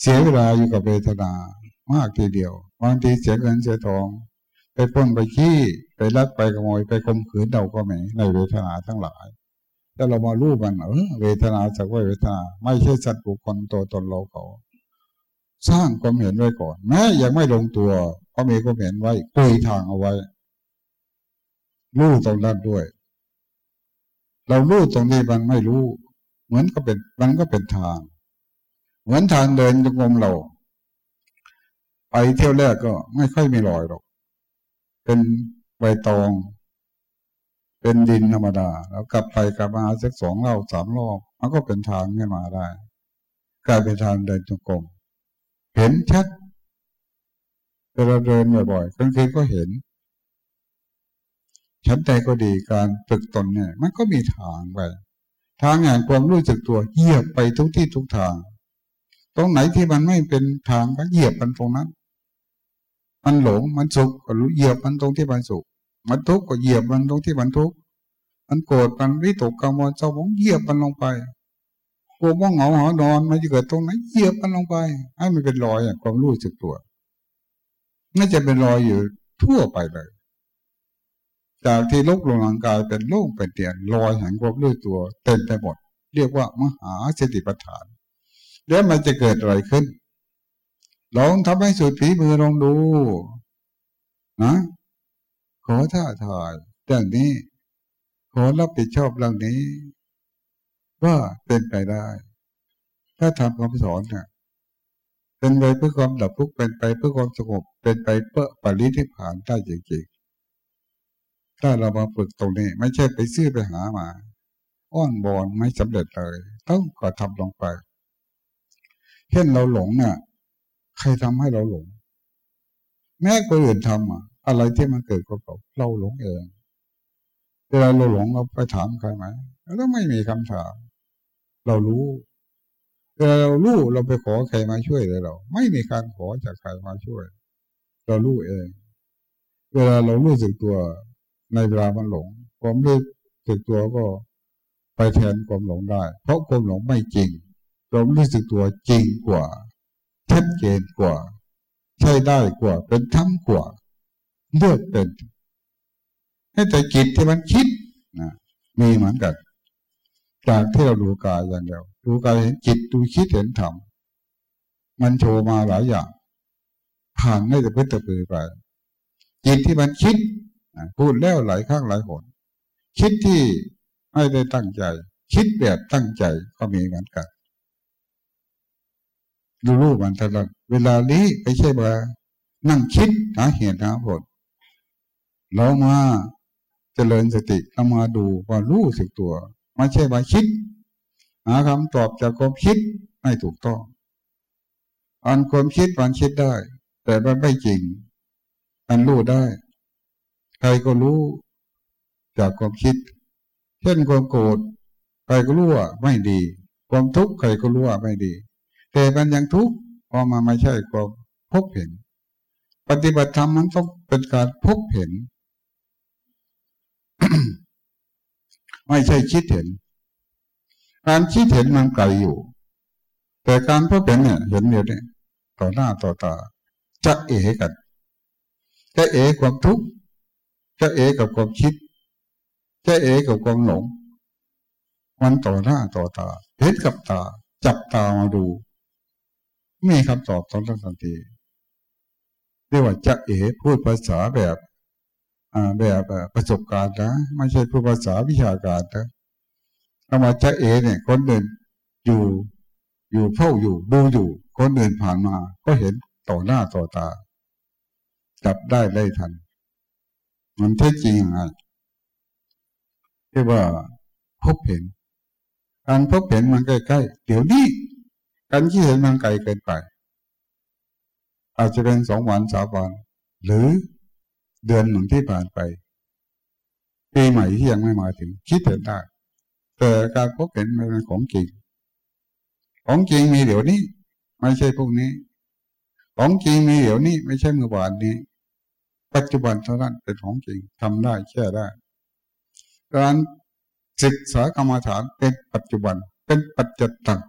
เสียเวลาอยู่กับเวทนามากทีเดียวบางทีเสียเงินเสียทองไปพ้นไปขี้ไปลักไปขโมยไปข่มขืนเราก็ไม่ในเวทนาทั้งหลาย ถ้าเรามารู้มันเออเวทนาจากว่าเวทนา ไม่ใช่สัตว์บุคคลตัวตนเราเขา สร้างความเห็นไว้ก่อนแม้ยังไม่ลงตัว ก็มีความเห็นไว้คุยทางเอาไว้ รู้ตรงนั้นด้วย เรารู้ตรงนี้มันไม่รู้ เหมือนก็เป็นมันก็เป็นทาง เหมือนทางเดินจงกรมเรา ไปเที่ยวแรกก็ไม่ค่อยมีรอยหรอก เป็นใบตอง เป็นดินธรรมดา แล้วกลับไปกลับมาสักสองรอบสามรอบมันก็เป็นทางขึ้นมาได้ กลายเป็นทางเดินจงกรมเห็นชัดเวลาเดินบ่อยๆกลางคืนก็เห็นฉันใจก็ดีการฝึกตนเนี่ย มันก็มีทางไป ทางแห่งความรู้สึกตัวเหยียบไปทุกที่ทุกทาง ตรงไหนที่มันไม่เป็นทางก็เหยียบมันตรงนั้น มันหลงมันสุขก็รู้เหยียบมันตรงที่มันสุข มันทุกข์ก็เหยียบมันตรงที่มันทุกข์มันโกรธมันวิตกกังวลเศร้าหมองเหยียบมันลงไปกลัวว่าเหงาหอนอนมันจะเกิดตรงไหนเหยียบมันลงไป ให้มันเป็นรอยอย่างความรู้สึกตัวน่าจะเป็นรอยอยู่ทั่วไปเลย จากที่ลุกลงร่างกายเป็นโล่งเป็นเตียนรอยแห่งความรู้ตัว เต็มไปหมด เรียกว่ามหาสติปัฏฐาน แล้วมันจะเกิดอะไรขึ้นลองทำให้สุดฝีมือลองดู นะ ขอท่าทายเรื่องนี้ ขอรับผิดชอบเรื่องนี้ ว่าเป็นไปได้ ถ้าทำคำสอนเนี่ยเป็นไปเพื่อความดับทุกข์เป็นไปเพื่อความสงบเป็นไปเพื่อปริทิพานได้จริงๆถ้าเรามาฝึกตรงนี้ ไม่ใช่ไปซื้อไปหามา อ้อนบอนไม่สำเร็จเลย ต้องก็ทำลงไปเช่นเราหลงเนี่ยใครทำให้เราหลง แม้คนอื่นทำอะ อะไรที่มันเกิดกับเราเราหลงเองเวลาเราหลงเราไปถามใครไหมแล้วไม่มีคำถาม เรารู้เวลาเรารู้เราไปขอใครมาช่วยเลยเรา ไม่มีการขอจากใครมาช่วย เรารู้เอง เวลาเรารู้สึกตัวในเวลามันหลงความรู้สึกตัวก็ไปแทนความหลงได้ เพราะความหลงไม่จริงความรู้สึกตัวจริงกว่าชัดเจนกว่า ใช่ได้กว่า เป็นธรรมกว่า เลือกเป็นให้แต่จิตที่มันคิดนะมีเหมือนกัน จากที่เราดูกายอย่างเดียวดูกายเห็นจิตดูคิดเห็นธรรมมันโชว์มาหลายอย่างผ่านไม่แต่เพื่อตะปือไปจิตที่มันคิดพูดแล้วหลายครั้งหลายหนคิดที่ไม่ได้ตั้งใจ คิดแบบตั้งใจก็มีเหมือนกันดูรูปมันตลอดเวลานี้ไม่ใช่ว่านั่งคิดหาเหตุหาผล เรามาเจริญสติเรามาดูว่ารู้สึกตัว ไม่ใช่มาคิด หาคำตอบจากความคิดไม่ถูกต้องอันความคิดมันคิดได้ แต่มันไม่จริง อันรู้ได้ ใครก็รู้จากความคิด เช่นความโกรธใครก็รู้ว่าไม่ดี ความทุกข์ใครก็รู้ว่าไม่ดี แต่มันยังทุกข์เพราะมันไม่ใช่ความพบเห็น ปฏิบัติธรรมมันต้องเป็นการพบเห็น ไม่ใช่คิดเห็น การคิดเห็นมันไกลอยู่ แต่การพบเห็นเนี่ยเห็นเดียวนี้ต่อหน้าต่อตา จะเอ๋กัน จะเอ๋ความทุกข์จะเอ๋กับความคิด จะเอ๋กับความหลงมันต่อหน้าต่อตาเห็นกับตา จับตามาดู มีคำตอบตอนทันทีเรียกว่าจะเอ๋พูดภาษาแบบ แบบประสบการณ์นะไม่ใช่ผู้ภาษาวิชาการนะธรรมะเอเนี่ย คนเดินอยู่อยู่เฝ้าอยู่ดูอยู่ คนเดินผ่านมา ก็เห็นต่อหน้าต่อตา จับได้ได้ทัน มันแท้จริงยังไงที่ว่าพบเห็น การพบเห็นมันใกล้ๆเดี๋ยวนี้การที่เห็นมันไกลเกินไป อาจจะเป็นสองวันสามวันหรือ เดือนหนึ่งที่ผ่านไปปีใหม่ที่ยังไม่มาถึง คิดเห็นได้ แต่การพบเห็นมันเป็นของจริง ของจริงมีเดี๋ยวนี้ ไม่ใช่พวกนี้ ของจริงมีเดี๋ยวนี้ ไม่ใช่เมื่อวานนี้ ปัจจุบันเท่านั้นเป็นของจริงทำได้แค่ได้การศึกษากรรมฐานเป็นปัจจุบัน เป็นปัจจตัง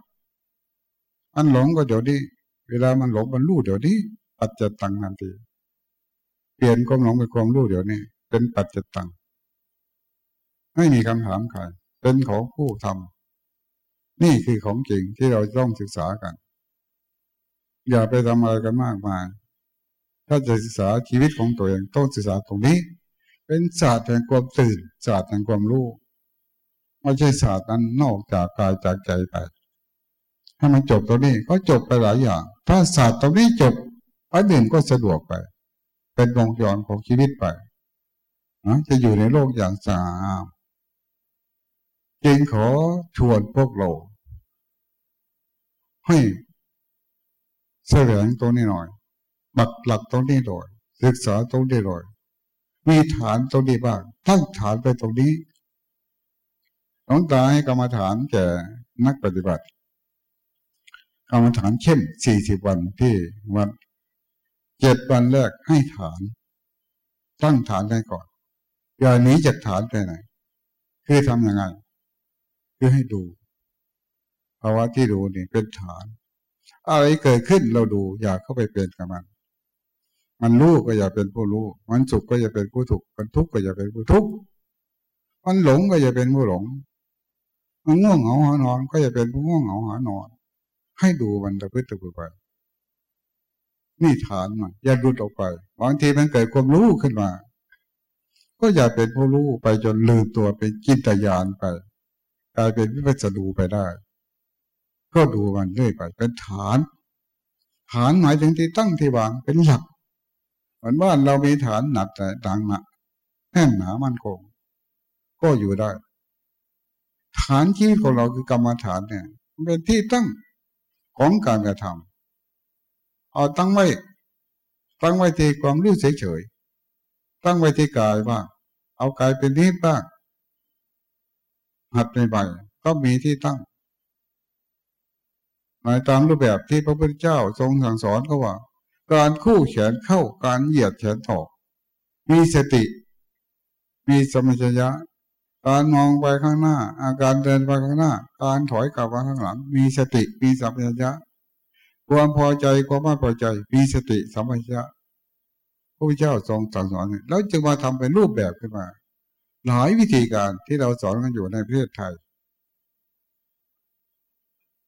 อันหลงก็เดี๋ยวนี้ เวลามันหลงมันรู้เดี๋ยวนี้ ปัจจตังทันที เปลี่ยนความหลงเป็นความรู้เดี๋ยวนี้เป็นปัจจตัง ไม่มีคำถามใครเป็นของผู้ทำนี่คือของจริงที่เราต้องศึกษากัน อย่าไปทำอะไรกันมากมายถ้าจะศึกษาชีวิตของตัวเองต้องศึกษาตรงนี้ เป็นศาสตร์แห่งความตื่นศาสตร์แห่งความรู้ไม่ใช่ศาสตร์นั้นนอกจากกายจากใจไปถ้ามันจบตรงนี้ก็จบไปหลายอย่าง ถ้าศาสตร์ตรงนี้จบอันอื่นก็สะดวกไป เป็นวงจรของชีวิตไปะจะอยู่ในโลกอย่างสะอาดจึงขอชวนพวกเรา ให้แสวงตรงนี้หน่อยบักหลักตรงนี้หน่อยศึกษาตรงนี้หน่อยมีฐานตรงนี้บ้างตั้งฐานไปตรงนี้หลวงตาให้กรรมฐานแก่นักปฏิบัติ กรรมฐานเข้มสี่สิบวันที่วัน เจ็ดวันแรกให้ฐาน ตั้งฐานได้ก่อน อย่าหนีจากฐานไปไหน คือทำยังไง คือให้ดูภาวะที่ดูนี่เป็นฐาน อะไรเกิดขึ้นเราดู อย่าเข้าไปเป็นกับมัน มันรู้ก็อย่าเป็นผู้รู้ มันสุขก็อย่าเป็นผู้ถูกมันทุกข์ก็อย่าเป็นผู้ทุกข์ มันหลงก็อย่าเป็นผู้หลง มันง่วงเหงาหานอน ก็อย่าเป็นผู้ง่วงเหงาหานอน ให้ดูมันตะพื้นตะพื้นไป นี่ฐานมันอย่าดุดออกไปบางทีมันเกิดความรู้ขึ้นมา ก็อย่าเป็นผู้รู้ไปจนลืมตัวเป็นจินตยานไปกลายเป็นวิปัสสนูไปได้ ก็ดูมันเรื่อยไป เป็นฐาน ฐานหมายถึงที่ตั้งที่วางเป็นหลักเหมือนบ้าเรามีฐานหนักแต่ดังหนักแน่นหนามั่นคง ก็อยู่ได้ ฐานชีวิตของเราคือกรรมฐานเนี่ยเป็นที่ตั้งของการกระทำ เอาตั้งไว้ ตั้งไว้ที่ความรู้เฉยๆตั้งไว้ที่กายบ้างเอากายเป็นนิพบ้างหัดใหม่ๆก็มีที่ตั้งในตามรูปแบบที่พระพุทธเจ้าทรงสั่งสอนก็ว่า การคู่แขนเข้าการเหยียดแขนออกมีสติ มีสมัญญะการมองไปข้างหน้า อาการเดินไปข้างหน้า การถอยกลับมาข้างหลัง มีสติ มีสัมปชัญญะ ความพอใจความไม่พอใจ มีสติสัมปชัญญะพระพุทธเจ้าทรงสั่งสอนแล้วจึงมาทำเป็นรูปแบบขึ้นมา หลายวิธีการที่เราสอนกันอยู่ในประเทศไทย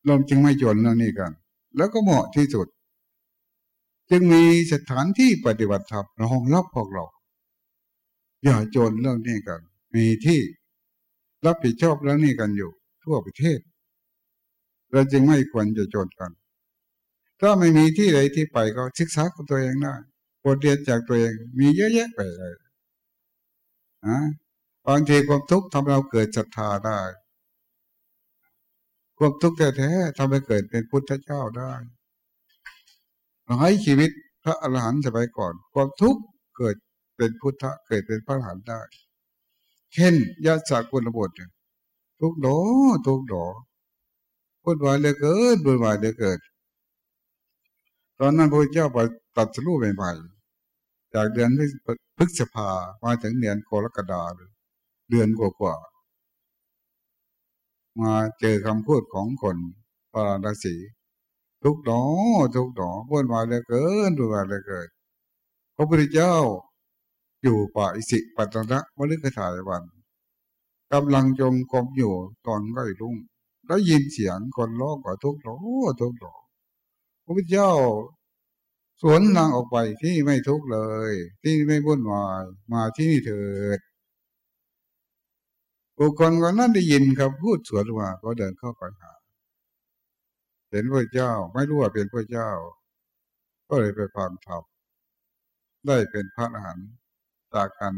เราจึงไม่จนเรื่องนี้กัน แล้วก็เหมาะที่สุด จึงมีสถานที่ปฏิบัติธรรมรองรับพวกเรา อย่าจนเรื่องนี้กัน มีที่รับผิดชอบเรื่องนี้กันอยู่ ทั่วประเทศเราจึงไม่ควรจะจนกัน ถ้าไม่มีที่ใดที่ไปก็ศึกษากับตัวเองได้บทเรียนจากตัวเองมีเยอะแยะไปเลยนะบางทีความทุกข์ทำเราเกิดศรัทธาได้ ความทุกข์แท้ๆทำให้เกิดเป็นพุทธเจ้าได้เราให้ชีวิตพระอรหันต์สมัยก่อน ความทุกข์เกิดเป็นพุทธะเกิดเป็นพระอรหันต์ได้ เช่นยาสากุลบททุกดอทุกดอพูดวายเลยเกิดพูดวายเลยเกิด ตอนนั้นพระเจ้าไปตัดสู้ใหม่ๆจากเดือนพฤษภามาถึงเดือนกรกฎาเลยเดือนกว่าๆมาเจอคำพูดของคนปาราสีทุกดอทุกดอพูดมาเลยเกินพูดมาเลยเกินพระพุทธเจ้า อยู่ป่าอิสิปัตนะมฤคทายวันกำลังจงกรมอยู่ตอนใกล้รุ่งได้ยินเสียงคนร้องว่าทุกดอทุกดอ ระพุทธเจ้าสวนทางออกไปที่ไม่ทุกข์เลย ที่ไม่วุ่นวายมาที่นี่เถิดบุคคลคนนั้นได้ยินครับพูดสวนมาก็เดินเข้าไปหาเห็นพระเจ้าไม่รู้ว่าเป็นพระเจ้า ก็เลยไปฟังธรรมได้เป็นพระอรหันต์จากกัน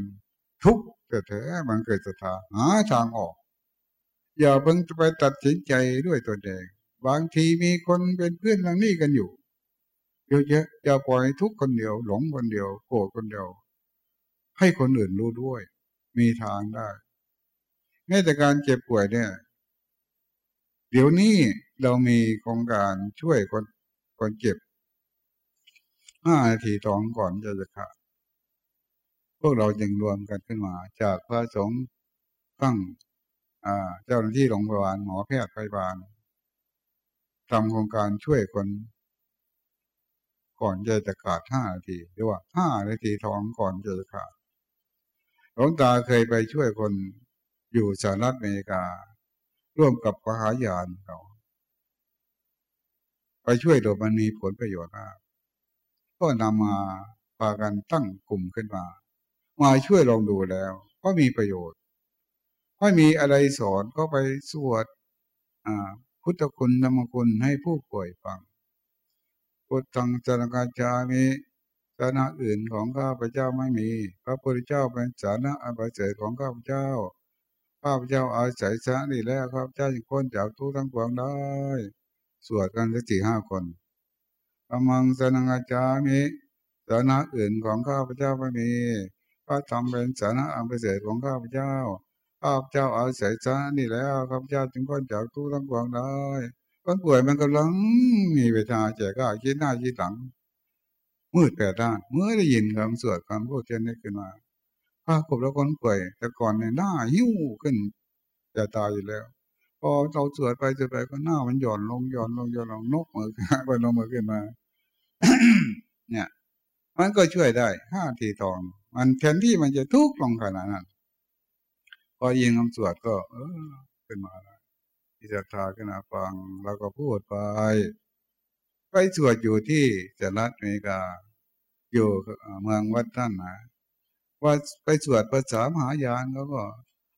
ทุกข์แต่เถอะมันเกิดศรัทธาหาทางออก อย่าเพิ่งไปตัดสินใจด้วยตัวเอง บางทีมีคนเป็นเพื่อนทางนี้กันอยู่เยอะแยะอย่าปล่อยทุกคนเดียว หลงคนเดียวโกรธคนเดียว ให้คนอื่นรู้ด้วย มีทางได้แม้แต่การเจ็บป่วยเนี่ย เดี๋ยวนี้เรามีโครงการช่วยคนคนเจ็บห้านาทีตองก่อนจะจะขาดพวกเราจึงรวมกันขึ้นมา จากพระสงฆ์ตั้งเจ้าหน้าที่โรงพยาบาลหมอแพทย์พยาบาล ทำโครงการช่วยคน ก่อนจะจะขาดห้านาทีหรือว่าห้านาทีท้องก่อนจะจะขาดหลวงตาเคยไปช่วยคนอยู่สหรัฐอเมริกา ร่วมกับพหายานเขาไปช่วยโดยมันมีผลประโยชน์มากก็นำมาพากันตั้งกลุ่มขึ้นมา มาช่วยลองดูแล้ว ก็มีประโยชน์ไม่มีอะไรสอนก็ไปสวด อ่า พุทธคุณธรรมคุณให้ผู้ป่วยฟังพุทธังจารกาจามีสานะอื่นของข้าพเจ้าไม่มี พระพุทธเจ้าเป็นสานะอันประเสริฐของข้าพเจ้า ข้าพเจ้าอาศัยสานี่แล้วข้าพเจ้าจึงพ้นจากทุกข์ทั้งปวงได้ สวดกันสักสี่ห้าคนธรรมังสนังาจามิสาระอื่นของข้าพเจ้าไม่มีพระธรรมเป็นสาระอันประเสริฐของข้าพเจ้า ข้าพเจ้าอาศัยสานี่แล้วข้าพเจ้าจึงพ้นจากทุกข์ทั้งปวงได้คนป่วยมันกำลังมีเวทนาเจ็บก็คิดหน้าคิดหลัง มืดแปดด้านเมื่อได้ยินคำสวดคำพูดเช่นนี้ขึ้นมาพระกบแล้วคนป่วย แต่ก่อนเนี่ยหน้าหิ้วขึ้นจะตายอยู่แล้ว พอเราสวดไปสวดไปก็หน้ามันหย่อนลงหย่อนลงหย่อนลงนกมือไปลงมือขึ้นมา เนี่ย มันก็ช่วยได้ห้าทีทอง มันแทนที่มันจะทุกข์ลงขนาดนั้น พอยิงคำสวดก็ เออขึ้นมาแล้วพิจารณาขึ้นมาฟังแล้วก็พูดไปไปสวดอยู่ที่สหรัฐอเมริกา อยู่เมืองวัดท่านนะว่าไปสวดภาษามหายานเขาก็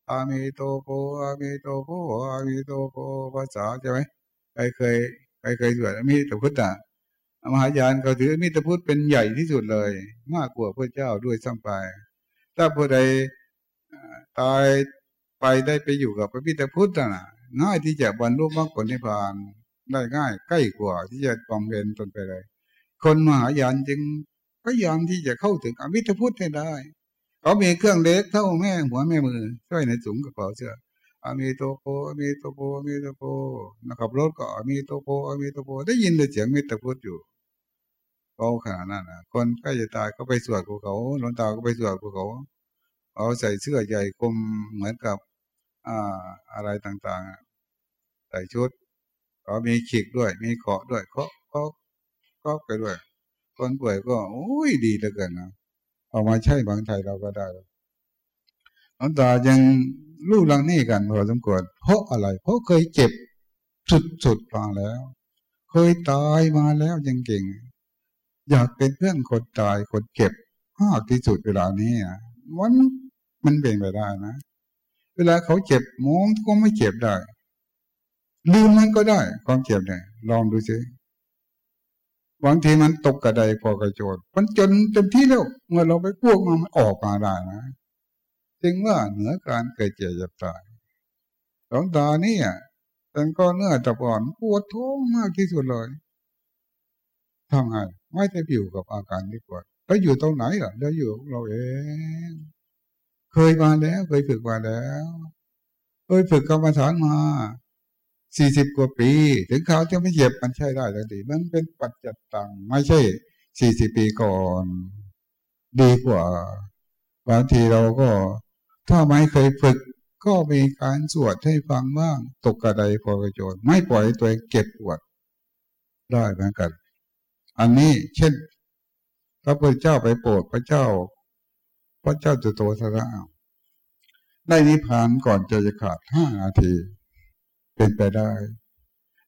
อามีโตโปอามีโตโปอามีโตโปภาษาใช่ไหมใครเคยใครเคยสวดมีแต่พุทธะมหายานเขาถือมีแต่พุทธเป็นใหญ่ที่สุดเลย มากกว่าพระเจ้าด้วยซ้ำไป ถ้าผู้ใด ตายไปได้ไปอยู่กับพระพิทพุทธนะง่ายที่จะบรรลุมรรคผลนิพพานได้ง่าย ใกล้กว่าที่จะบำเพ็ญตนไปเลย คนมหายานจึงพยายามที่จะเข้าถึงอวิทพุทธให้ได้เขามีเครื่องเล็กเท่าแม่หัวแม่มือช่วยในสูงกระเป๋าเสื้ออามีโตโปอามีโตโปอามีโตโปนะครับรถก็อามีโตโปอามีโตโปได้ยินแต่เสียงมิตรพุทธอยู่เขาขนาดนั้นนะคนใกล้จะตายก็ไปสวดกูเขาหลวงตาก็ไปสวดกูเขา เอาใส่เสื้อใหญ่กลมเหมือนกับอ่าอะไรต่างๆ ใส่ชุดก็มีขีกด้วย มีเกาะด้วยเคาะเคาะเคาะไปด้วย คนป่วยก็โอ้ยดีเหลือเกินนะเอามาใช้บางไทยเราก็ได้น้ำตายังรู้ลังนี่กันพอสมควรเพราะอะไร เพราะเคยเจ็บสุดๆมาแล้ว เคยตายมาแล้วยังเก่ง อยากเป็นเพื่อนคนตายคนเก็บมากที่สุดเวลานี้อะมัน มันเป็นไปได้นะ เวลาเขาเจ็บมองก็ไม่เจ็บได้ลืมมันก็ได้ความเจ็บเนี่ยลองดูสิบางทีมันตกกระไดพอกระโจนมันจนเต็มที่แล้วเมื่อเราไปพวกมันมันออกมาได้นะจึงว่าเหนือการเกิดเจ็บจะตายสองตานี่อะแต่ก็เนื้อจับอ่อนปวดท้องมากที่สุดเลยทำไงไม่ได้อยู่กับอาการที่ปวดแล้วอยู่ตรงไหนล่ะแล้วอยู่เราเอง เคยมาแล้วเคยฝึกมาแล้วเคยฝึกกรรมฐานมาสี่สิบกว่าปี ถึงเขาจะไม่เจ็บมันใช่ได้แล้วดีมันเป็นปัจจัตตังไม่ใช่สี่สิบปีก่อน ดีกว่าบางทีเราก็ ถ้าไม่เคยฝึกก็มีการสวดให้ฟังบ้าง ตกกระไดพอกระโจนไม่ปล่อยตัวเองเก็บปวด ได้เหมือนกัน อันนี้เช่น พระพุทธเจ้าไปโปรดพระเจ้า พระเจ้าจุโตสระได้นิพพานก่อนจะจะขาดห้านาที เป็นไปได้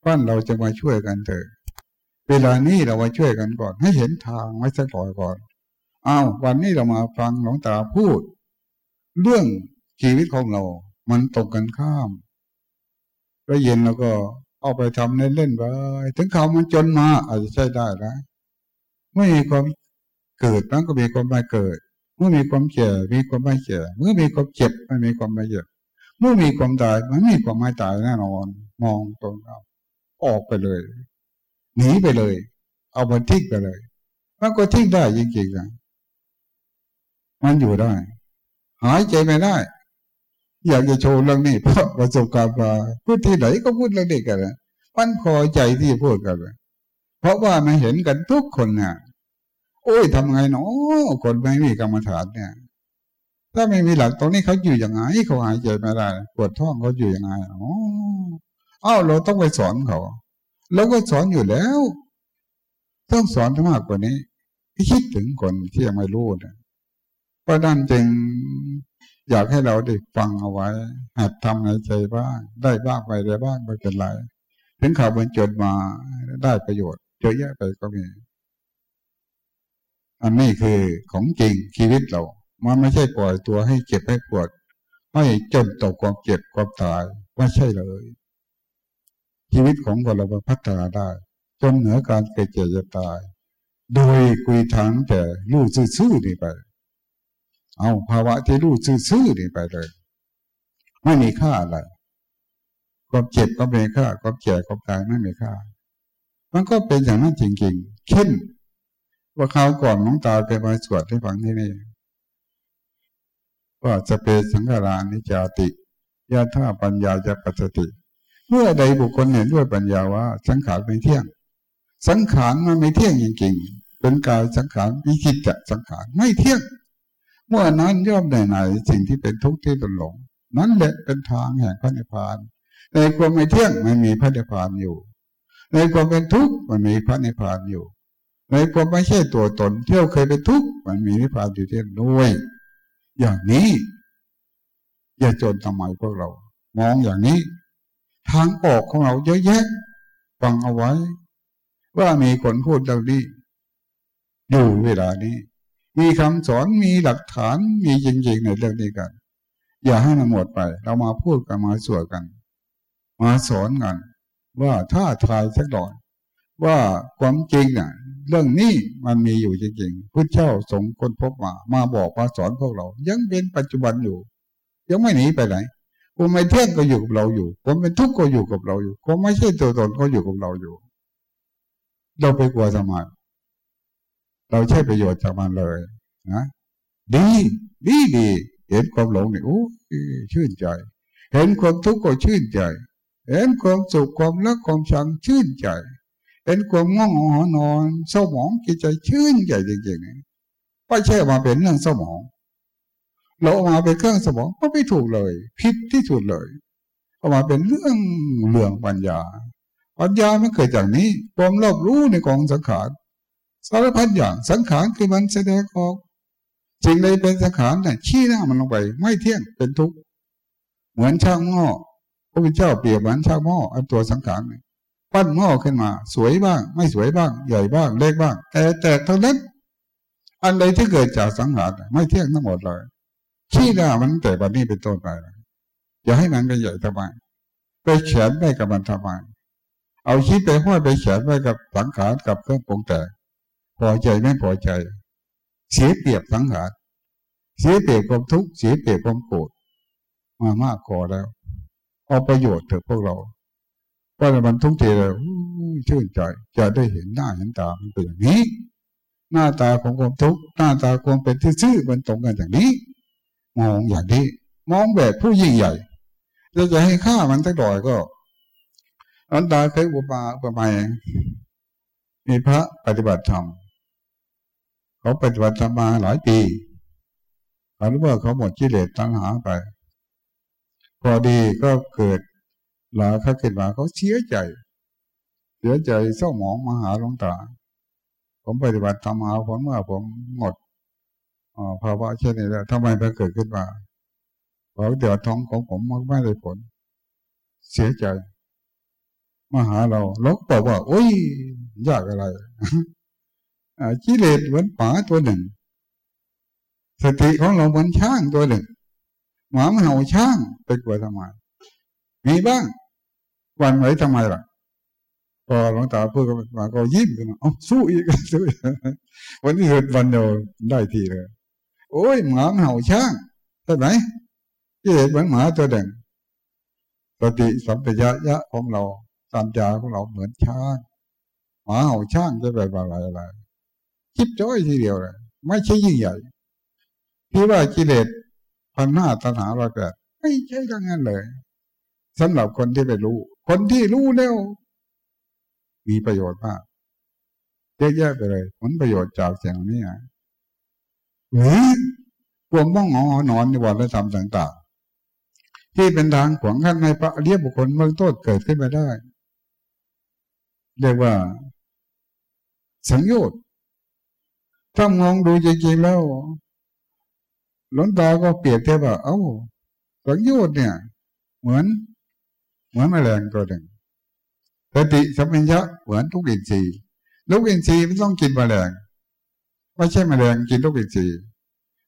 บ้านเราจะมาช่วยกันเถอะ เวลานี้เรามาช่วยกันก่อน ให้เห็นทางไว้สักหน่อยก่อนอ้าววันนี้เรามาฟังหลวงตาพูด เรื่องชีวิตของเรา มันตรงกันข้ามก็เย็นแล้วก็เอาไปทำเล่นๆไปถึงเขามันจนมาอาจจะใช้ได้นะไม่มีความเกิดนั้นก็มีความไม่เกิด เมื่อมีความเจ็บมีความไม่เจ็บเมื่อมีความเจ็บไม่มีความไม่เจ็บเมื่อมีความตายมันมีความไม่ตายแน่นอน มองตรงเอาออกไปเลย หนีไปเลย เอามันทิ้งไปเลยมันก็ทิ้งได้จริงๆนะมันอยู่ได้ หายใจไม่ได้ อยากจะโชว์เรื่องนี้เพราะประสบการณ์มาพูดที่ไหนก็พูดเรื่องนี้กันนะมันพอใจที่พูดกันเพราะว่ามันเห็นกันทุกคนเนี่ย อ้ยทำไงเนาะคนไม่มีกรรมฐานเนี่ย ถ้าไม่มีหลักตรงนี้เขาอยู่อย่างไงเขาหายใจไม่ได้ปวดท้องเขาอยู่อย่างไงอ๋ออ้าวเราต้องไปสอนเขาเราก็สอนอยู่แล้ว ต้องสอนมากกว่านี้คิดถึงคนที่ยังไม่รู้นะเพราะนั้นจึงอยากให้เราได้ฟังเอาไว้หัดทำในใจบ้าง ได้บ้างไปได้บ้างไม่เป็นไร ถึงข่าวบรรจดมาได้ประโยชน์เยอะแยะไปก็มี อันนี้คือของจริงชีวิตเรา มันไม่ใช่ปล่อยตัวให้เจ็บให้ปวดให้จนต่อความเจ็บความตายไม่ใช่เลย ชีวิตของเราพัฒนาได้ จนเหนือการเกิดเจ็บจะตาย โดยคุยทางแต่รู้ซื่อๆนี่ไป เอาภาวะที่รู้ซื่อๆนี่ไปเลย ไม่มีค่าอะไรความเจ็บก็ไม่มีค่าความแก่ความตายไม่มีค่า มันก็เป็นอย่างนั้นจริงๆ เช่น ว่าคราวก่อนน้องตาไปมาสวดให้ฟังที่นี่ว่าจะเป็นสังขารานิจาติยาท่าปัญญาจะปัจติเมื่อใดบุคคลเห็นด้วยปัญญาว่า สังขารไม่เที่ยง สังขารมันไม่เที่ยงจริงๆ เป็นกายสังขารวิจิตจะสังขารไม่เที่ยง เมื่อนั้นย่อมได้ไหนสิ่งที่เป็นทุกข์ที่ตนหลง นั้นแหละเป็นทางแห่งพระนิพพาน ในความไม่เที่ยงมันมีพระนิพพานอยู่ ในความเป็นทุกข์มันมีพระนิพพานอยู่ ในความไม่ใช่ตัวตนเที่ยวเคยเป็นทุกข์มันมีนิพพานอยู่ที่ด้วย อย่างนี้ อย่าจนทำไมพวกเรา มองอย่างนี้ ทางออกของเราเยอะแยะฟังเอาไว้ ว่ามีคนพูดเรื่องนี้อยู่เวลานี้ มีคำสอนมีหลักฐานมีจริงๆในเรื่องนี้กัน อย่าให้มันหมดไป เรามาพูดกันมาสวดกัน มาสอนกัน ว่าถ้าทายสักหน่อยว่าความจริงน่ะ เรื่องนี้มันมีอยู่จริงๆพุทธเจ้าสงคนพบมา มาบอกมาสอนพวกเรา ยังเป็นปัจจุบันอยู่ ยังไม่หนีไปไหนความไม่เที่ยงก็อยู่กับเราอยู่ความเป็นทุกข์ก็อยู่กับเราอยู่ความไม่ใช่ตัวตนก็อยู่กับเราอยู่ เราไปกลัวสมาเราใช้ประโยชน์จากมันเลยนะดีดีดีเห็นความหลงนี่โอ้ชื่นใจ เห็นความทุกข์ก็ชื่นใจ เห็นความสุขความรักความชังชื่นใจ เห็นความง่วงหอนอนเศร้าหมองจิตใจชื่นใจจริงๆไม่ใช่มาเป็นเรื่องเศร้าหมองเราเอามาเป็นเครื่องสมองก็ไม่ถูกเลยผิดที่สุดเลยเอามาเป็นเรื่องเรื่องปัญญา ปัญญาไม่เกิดจากนี้ความรอบรู้ในกองสังขารสารพัดอย่างสังขารคือมันแสดงออกสิ่งใดเป็นสังขารเนี่ยชี้หน้ามันลงไป ไม่เที่ยงเป็นทุกข์เหมือนช่างหม้อพระพุทธเจ้าเปรียบเหมือนช่างหม้ออันตัวสังขาร ปั้นหม้อขึ้นมา สวยบ้าง ไม่สวยบ้าง ใหญ่บ้าง เล็กบ้าง แต่แต่ทั้งนั้น อันใดที่เกิดจากสังขารไม่เที่ยงทั้งหมดเลยชี้หน้ามันแต่วันนี้เป็นต้นไปอย่าให้มันเป็นใหญ่ทำไมไปเขียนไว้กับมันทำไมเอาคิดไปห้อยไปเขียนไว้กับสังขารกับเครื่องปรุงแต่พอใจไม่พอใจ เสียเปรียบสังขารเสียเปรียบความทุกข์เสียเปรียบความโกรธมามากพอแล้ว เอาประโยชน์เถอะพวกเรา เพราะมันทุกทีเลยชื่นใจจะได้เห็นหน้าเห็นตามันเป็นอย่างนี้ หน้าตาของความทุกข์หน้าตาความเป็นที่ซื่อมันตรงกันอย่างนี้ มองอย่างนี้ มองแบบผู้ยิ่งใหญ่จะจะให้ฆ่ามันสักหน่อยก็อันตาเคยอุปมาประมามีพระปฏิบัติธรรมเขาปฏิบัติธรรมมาหลายปีเขารู้ว่าเขาหมดกิเลสตั้งหาไป พอดีก็เกิด ลาเขาขึ้นมาเขาเสียใจ เสียใจเศร้าหมองมาหาหลวงตา ผมปฏิบัติธรรมหาผมเมื่อผมหมดภาวะเช่นนี้แล้วทำไมมันเกิดขึ้นมาเพราะเดือดท้องของผมมันไม่ได้ผล เสียใจมาหาเราลกบอกว่า โอ้ยยากอะไรกิเลสเหมือนป่าตัวหนึ่ง สติของเราเหมือนช้างตัวหนึ่งหมาเห่าช้างไปกลัวทำไมมีบ้าง วันไหนทำไมล่ะพอหลวงตาพูดกันมาก็ยิ้มกันอ๋อสู้อีกสู้วันนี้เกิดวันเดียวได้ทีเลย โอ้ยหมาเห่าช้างใช่ไหมที่เห็นเหมือนหมาตัวเด่งสติสัมปชัญญะของเราสัญญาของเราเหมือนช้างหมาเห่าช้างจะแบบอะไรอะไรคิดจ้อยทีเดียวเลยไม่ใช่ยิ่งใหญ่ที่ว่ากิเลสพันหน้าตัณหาเราแปดไม่ใช่ทั้งนั้นเลยสำหรับคนที่ไปรู้ คนที่รู้แล้ว มีประโยชน์มากเยอะแยะไปเลยผลประโยชน์จากสิ่งนี้หรือความม่องงอนอนในวันและธรรมต่างๆ ที่เป็นทางขวางขั้นในพระเรียบบุคคลเบื้องต้นเกิดขึ้นมาได้ เรียกว่า สังโยชน์ถ้ามองดูจริงๆแล้วหลวงตาก็เปรียบเทียบว่า เอ้าสังโยชน์เนี่ย เหมือน เหมือนแมลงตัวหนึ่งสติสัมปัญญะเหมือนทุกอินทรีย์ลูกอินทรีย์ไม่ต้องกินแมลงไม่ใช่แมลงกินลูกอินทรีย์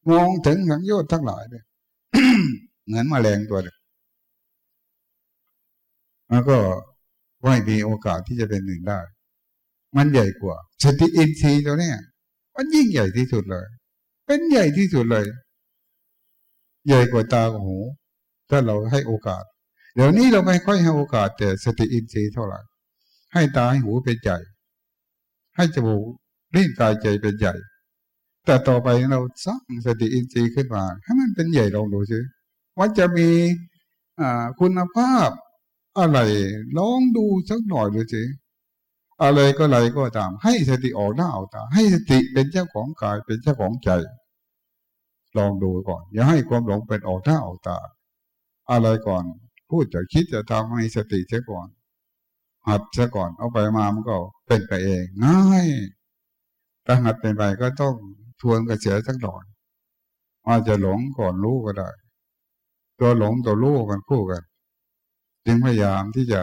มองถึงสังโยชน์ทั้งหลายเลยเหมือนแมลงตัวหนึ่งแล้วก็ไม่มีโอกาสที่จะเป็นหนึ่งได้ มันใหญ่กว่าสติอินทรีย์ตัวเนี้ยมันยิ่งใหญ่ที่สุดเลย เป็นใหญ่ที่สุดเลย ใหญ่กว่าตากับหู ถ้าเราให้โอกาส เดี๋ยวนี้เราไม่ค่อยให้โอกาสแต่สติอินทรีย์เท่าไหร่ ให้ตาให้หูเป็นใหญ่ ให้จมูกลิ้นกายใจเป็นใหญ่ แต่ต่อไปเราสร้างสติอินทรีย์ขึ้นมาให้มันเป็นใหญ่ลองดูสิว่าจะมีคุณภาพอะไรลองดูสักหน่อยดูสิอะไรก็อะไรก็ตาม ให้สติออกหน้าออกตา ให้สติเป็นเจ้าของกายเป็นเจ้าของใจ ลองดูก่อน อย่าให้ความหลงเป็นออกหน้าออกตา อะไรก่อน พูดจะคิดจะทำให้สติเสียก่อน หัดเสียก่อนเอาไปมามันก็เป็นไปเอง ง่ายถ้าหัดเป็นไปก็ต้องทวนกระเสียสักหน่อยอาจจะหลงก่อนรู้ก็ได้ ตัวหลงตัวรู้กันคู่กัน จึงพยายามที่จะ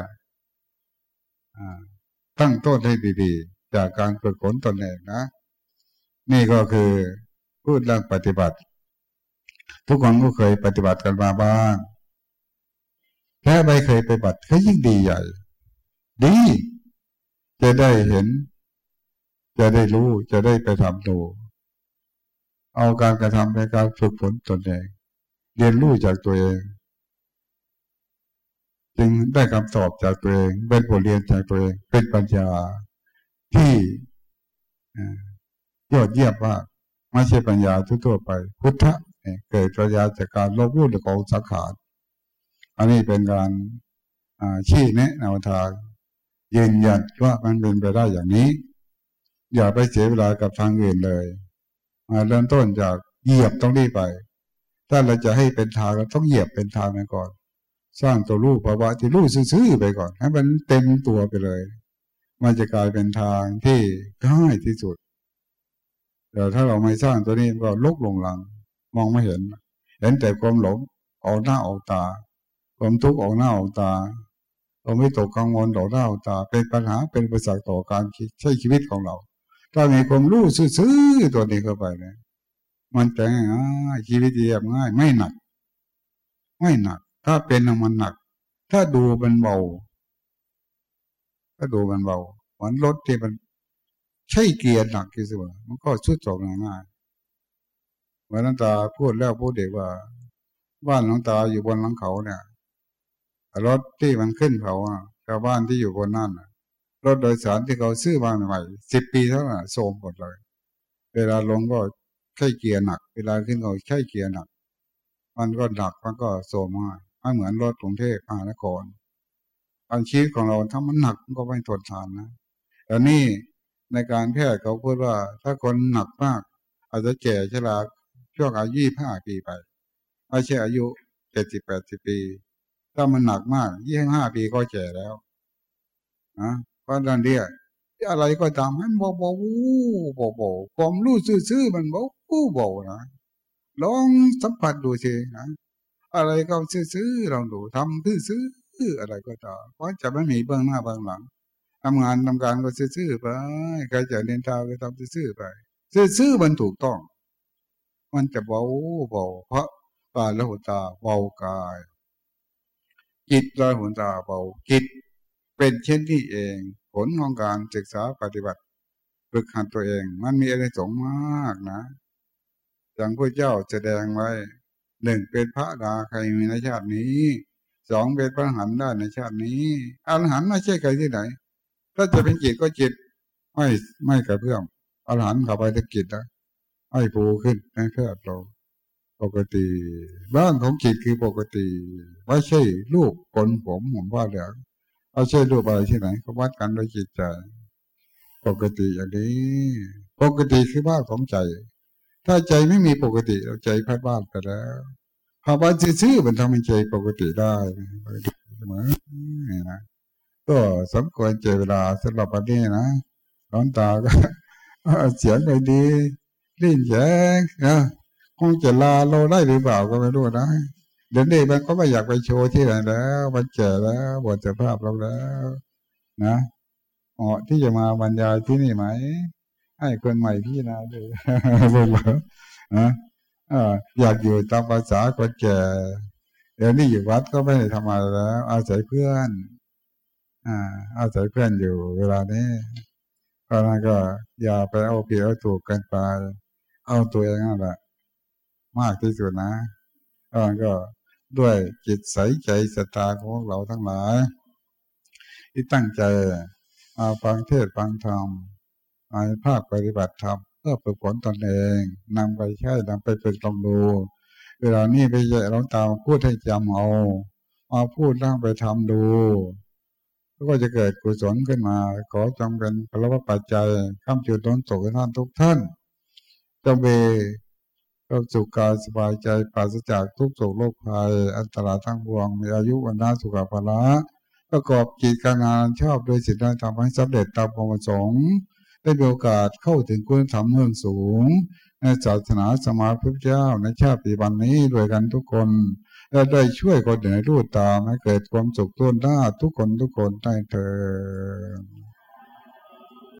ตั้งต้นให้ดีๆ จากการฝึกฝนตนเองนะ นี่ก็คือพูดเรื่องปฏิบัติ ทุกคนก็เคยปฏิบัติกันมาบ้าง แค่ไม่เคยไปบัติก็ยิ่งดีใหญ่ ดี จะได้เห็น จะได้รู้จะได้ไปทำดูเอาการกระทำในการฝึกฝนตนเองเรียนรู้จากตัวเอง จึงได้คำตอบจากตัวเอง เป็นบทเรียนจากตัวเอง เป็นปัญญาที่ยอดเยี่ยมว่าไม่ใช่ปัญญาทั่วไป พุทธะเกิดปัญญาจากการลบลู่ของสังขาร อันนี้เป็นการชี้แนะแนวทางยืนยันว่ามันเป็นไปได้อย่างนี้ อย่าไปเสียเวลากับทางอื่นเลยมาเริ่มต้นจากเหยียบต้องรีบไป ถ้าเราจะให้เป็นทางเราต้องเหยียบเป็นทางไปก่อน สร้างตัวรูปภาวะที่รูปซื่อๆไปก่อนให้มันเต็มตัวไปเลย มันจะกลายเป็นทางที่ง่ายที่สุดแต่ถ้าเราไม่สร้างตัวนี้ก็ลุกลงหลัง มองไม่เห็น เห็นแต่ความหลงออกหน้าออกตา ความทุกข์ออกหน้าออกตา เราไม่ตกกังวลออหน้าออกตา เป็นปัญหาเป็นประสักต่อการใช้ชีวิตของเรา ถ้ามีความรู้ซื่อๆตัวนี้เข้าไปเนี่ยมันจะง่ายชีวิตเรียบง่าย ไม่หนัก ไม่หนัก ถ้าเป็นมันหนัก ถ้าดูมันเบาถ้าดูมันเบาเหมือนรถที่มันใช่เกียร์หนักที่สุดมันก็ชุดจบง่ายเหมือนน้งตาพูดแล้วพูดเด็กว่า บ้านน้องตาอยู่บนหลังเขาเนี่ย รถที่มันขึ้นเขาอะชาวบ้านที่อยู่บนนั่นรถโดยสารที่เขาซื้อมาใหม่สิบปีเท่านั้นโซมหมดเลย เวลาลงก็ใช้เกียร์หนัก เวลาขึ้นก็ใช้เกียร์หนัก มันก็หนักมันก็โซมมากไม่เหมือนรถกรุงเทพมหานครอันชีวิตของเราถ้ามันหนักมันก็ไม่ทนทานนะแต่นี่ในการแพทย์เขาพูดว่าถ้าคนหนักมาก อาจจะแก่ชราช่วงอายุห้าปีไปไม่ใช่อายุเจ็ดสิบแปดสิบปี ถ้ามันหนักมากยี่ห้าปีก็แก่แล้วนะเพราะนั่นเดียอะไรก็ตามให้เบาเบาเบาเบาความรู้ซื่อๆมันเบาเบานะลองสัมผัสดูสินะอะไรก็ซื่อๆลองดูทำซื่อๆอะไรก็ตามเพราะจะไม่มีเบื้องหน้าเบื้องหลังทำงานทำการก็ซื่อๆไปใครจะเรียนทาก็ทำซื่อๆไปซื่อๆมันถูกต้อง มันจะเบาเบาเพราะตาและหัวตาเบากาย จิตและหัวตาเบาจิตเป็นเช่นนี้เอง ผลของการศึกษาปฏิบัติฝึกหัดตัวเอง มันมีอะไรสงมากนะอย่างพระเจ้าแสดงไว้หนึ่งเป็นพระดาใครมีในชาตินี้สองเป็นพระหันได้ในชาตินี้อรหันไม่ใช่ใครที่ไหน ถ้าจะเป็นจิตก็จิต ไม่ไม่กระเพื่อมอรหันเข้าไปที่จิตนะให้ปูขึ้นในแค่เรา ปกติ บ้านของจิตคือปกติ ไม่ใช่ลูกคนผมผมว่าเดี๋ยวเอาใช่รูปอะไรที่ไหนเขาวัดกันโดยจิตใจ ปกติอย่างนี้ ปกติคือบ้านของใจ ถ้าใจไม่มีปกติเราใจพัดบ้านไปแล้วภาวะซื่อๆมันทำให้ใจปกติได้เสมอนี่นะก็สมควรเจเวลาสำหรับวันนี้นะร้อนตาก็เสียงไปดี ลิ้นแย้งนะ คงจะลาเราได้หรือเปล่าก็ไม่รู้นะเดี๋ยวนี้มันก็ไม่อยากไปโชว์ที่ไหนแล้วมันเจอแล้วบทภาพเราแล้ว นะเหมาะที่จะมาบรรยายที่นี่ไหม ให้คนใหม่พี่นาดูบอกว่านะอยากอยู่ตามภาษาคนแก่เดี๋ยวนี้อยู่วัดก็ไม่ได้ทำอะไรแล้ว อาศัยเพื่อน อ่า อาศัยเพื่อนอยู่เวลานี้เพราะนั้นก็อย่าไปเอาเปรียบถูกกันไป เอาตัวเองนั่นแหละ มากที่สุดนะก็ด้วยจิตใสใจสตาของเราทั้งหลาย ที่ตั้งใจมาฟังเทศฟังธรรมมาภาคปฏิบัติธรรมเพื่อฝึกฝนตนเองนำไปใช้นำไปเป็นลองดูเวลานี้ไปเยอะเราตามพูดให้จำเอามาพูดร่างไปทำดูก็จะเกิดกุศลขึ้นมา ขอจงเป็นพระวปัจจัยข้ามจุดต้นสุขท่านทุกท่านจง เบก็สุขกายสบายใจปราศจากทุกโศกโรคภัย อันตรายทั้งปวงมีอายุวันนาสุขภาระประกอบกิจการงานชอบโดยสิ่งใดทำให้สำเร็จตามความประสงค์ได้มีโอกาสเข้าถึงคุณธรรมเมืองสูง ในศาสนาสมาพุทธเจ้าในชาติปัจจุบันนี้ด้วยกันทุกคนและได้ช่วยคนอื่นรู้ตามให้เกิดความสุขทุนหน้าทุกคนทุกคนได้เถิด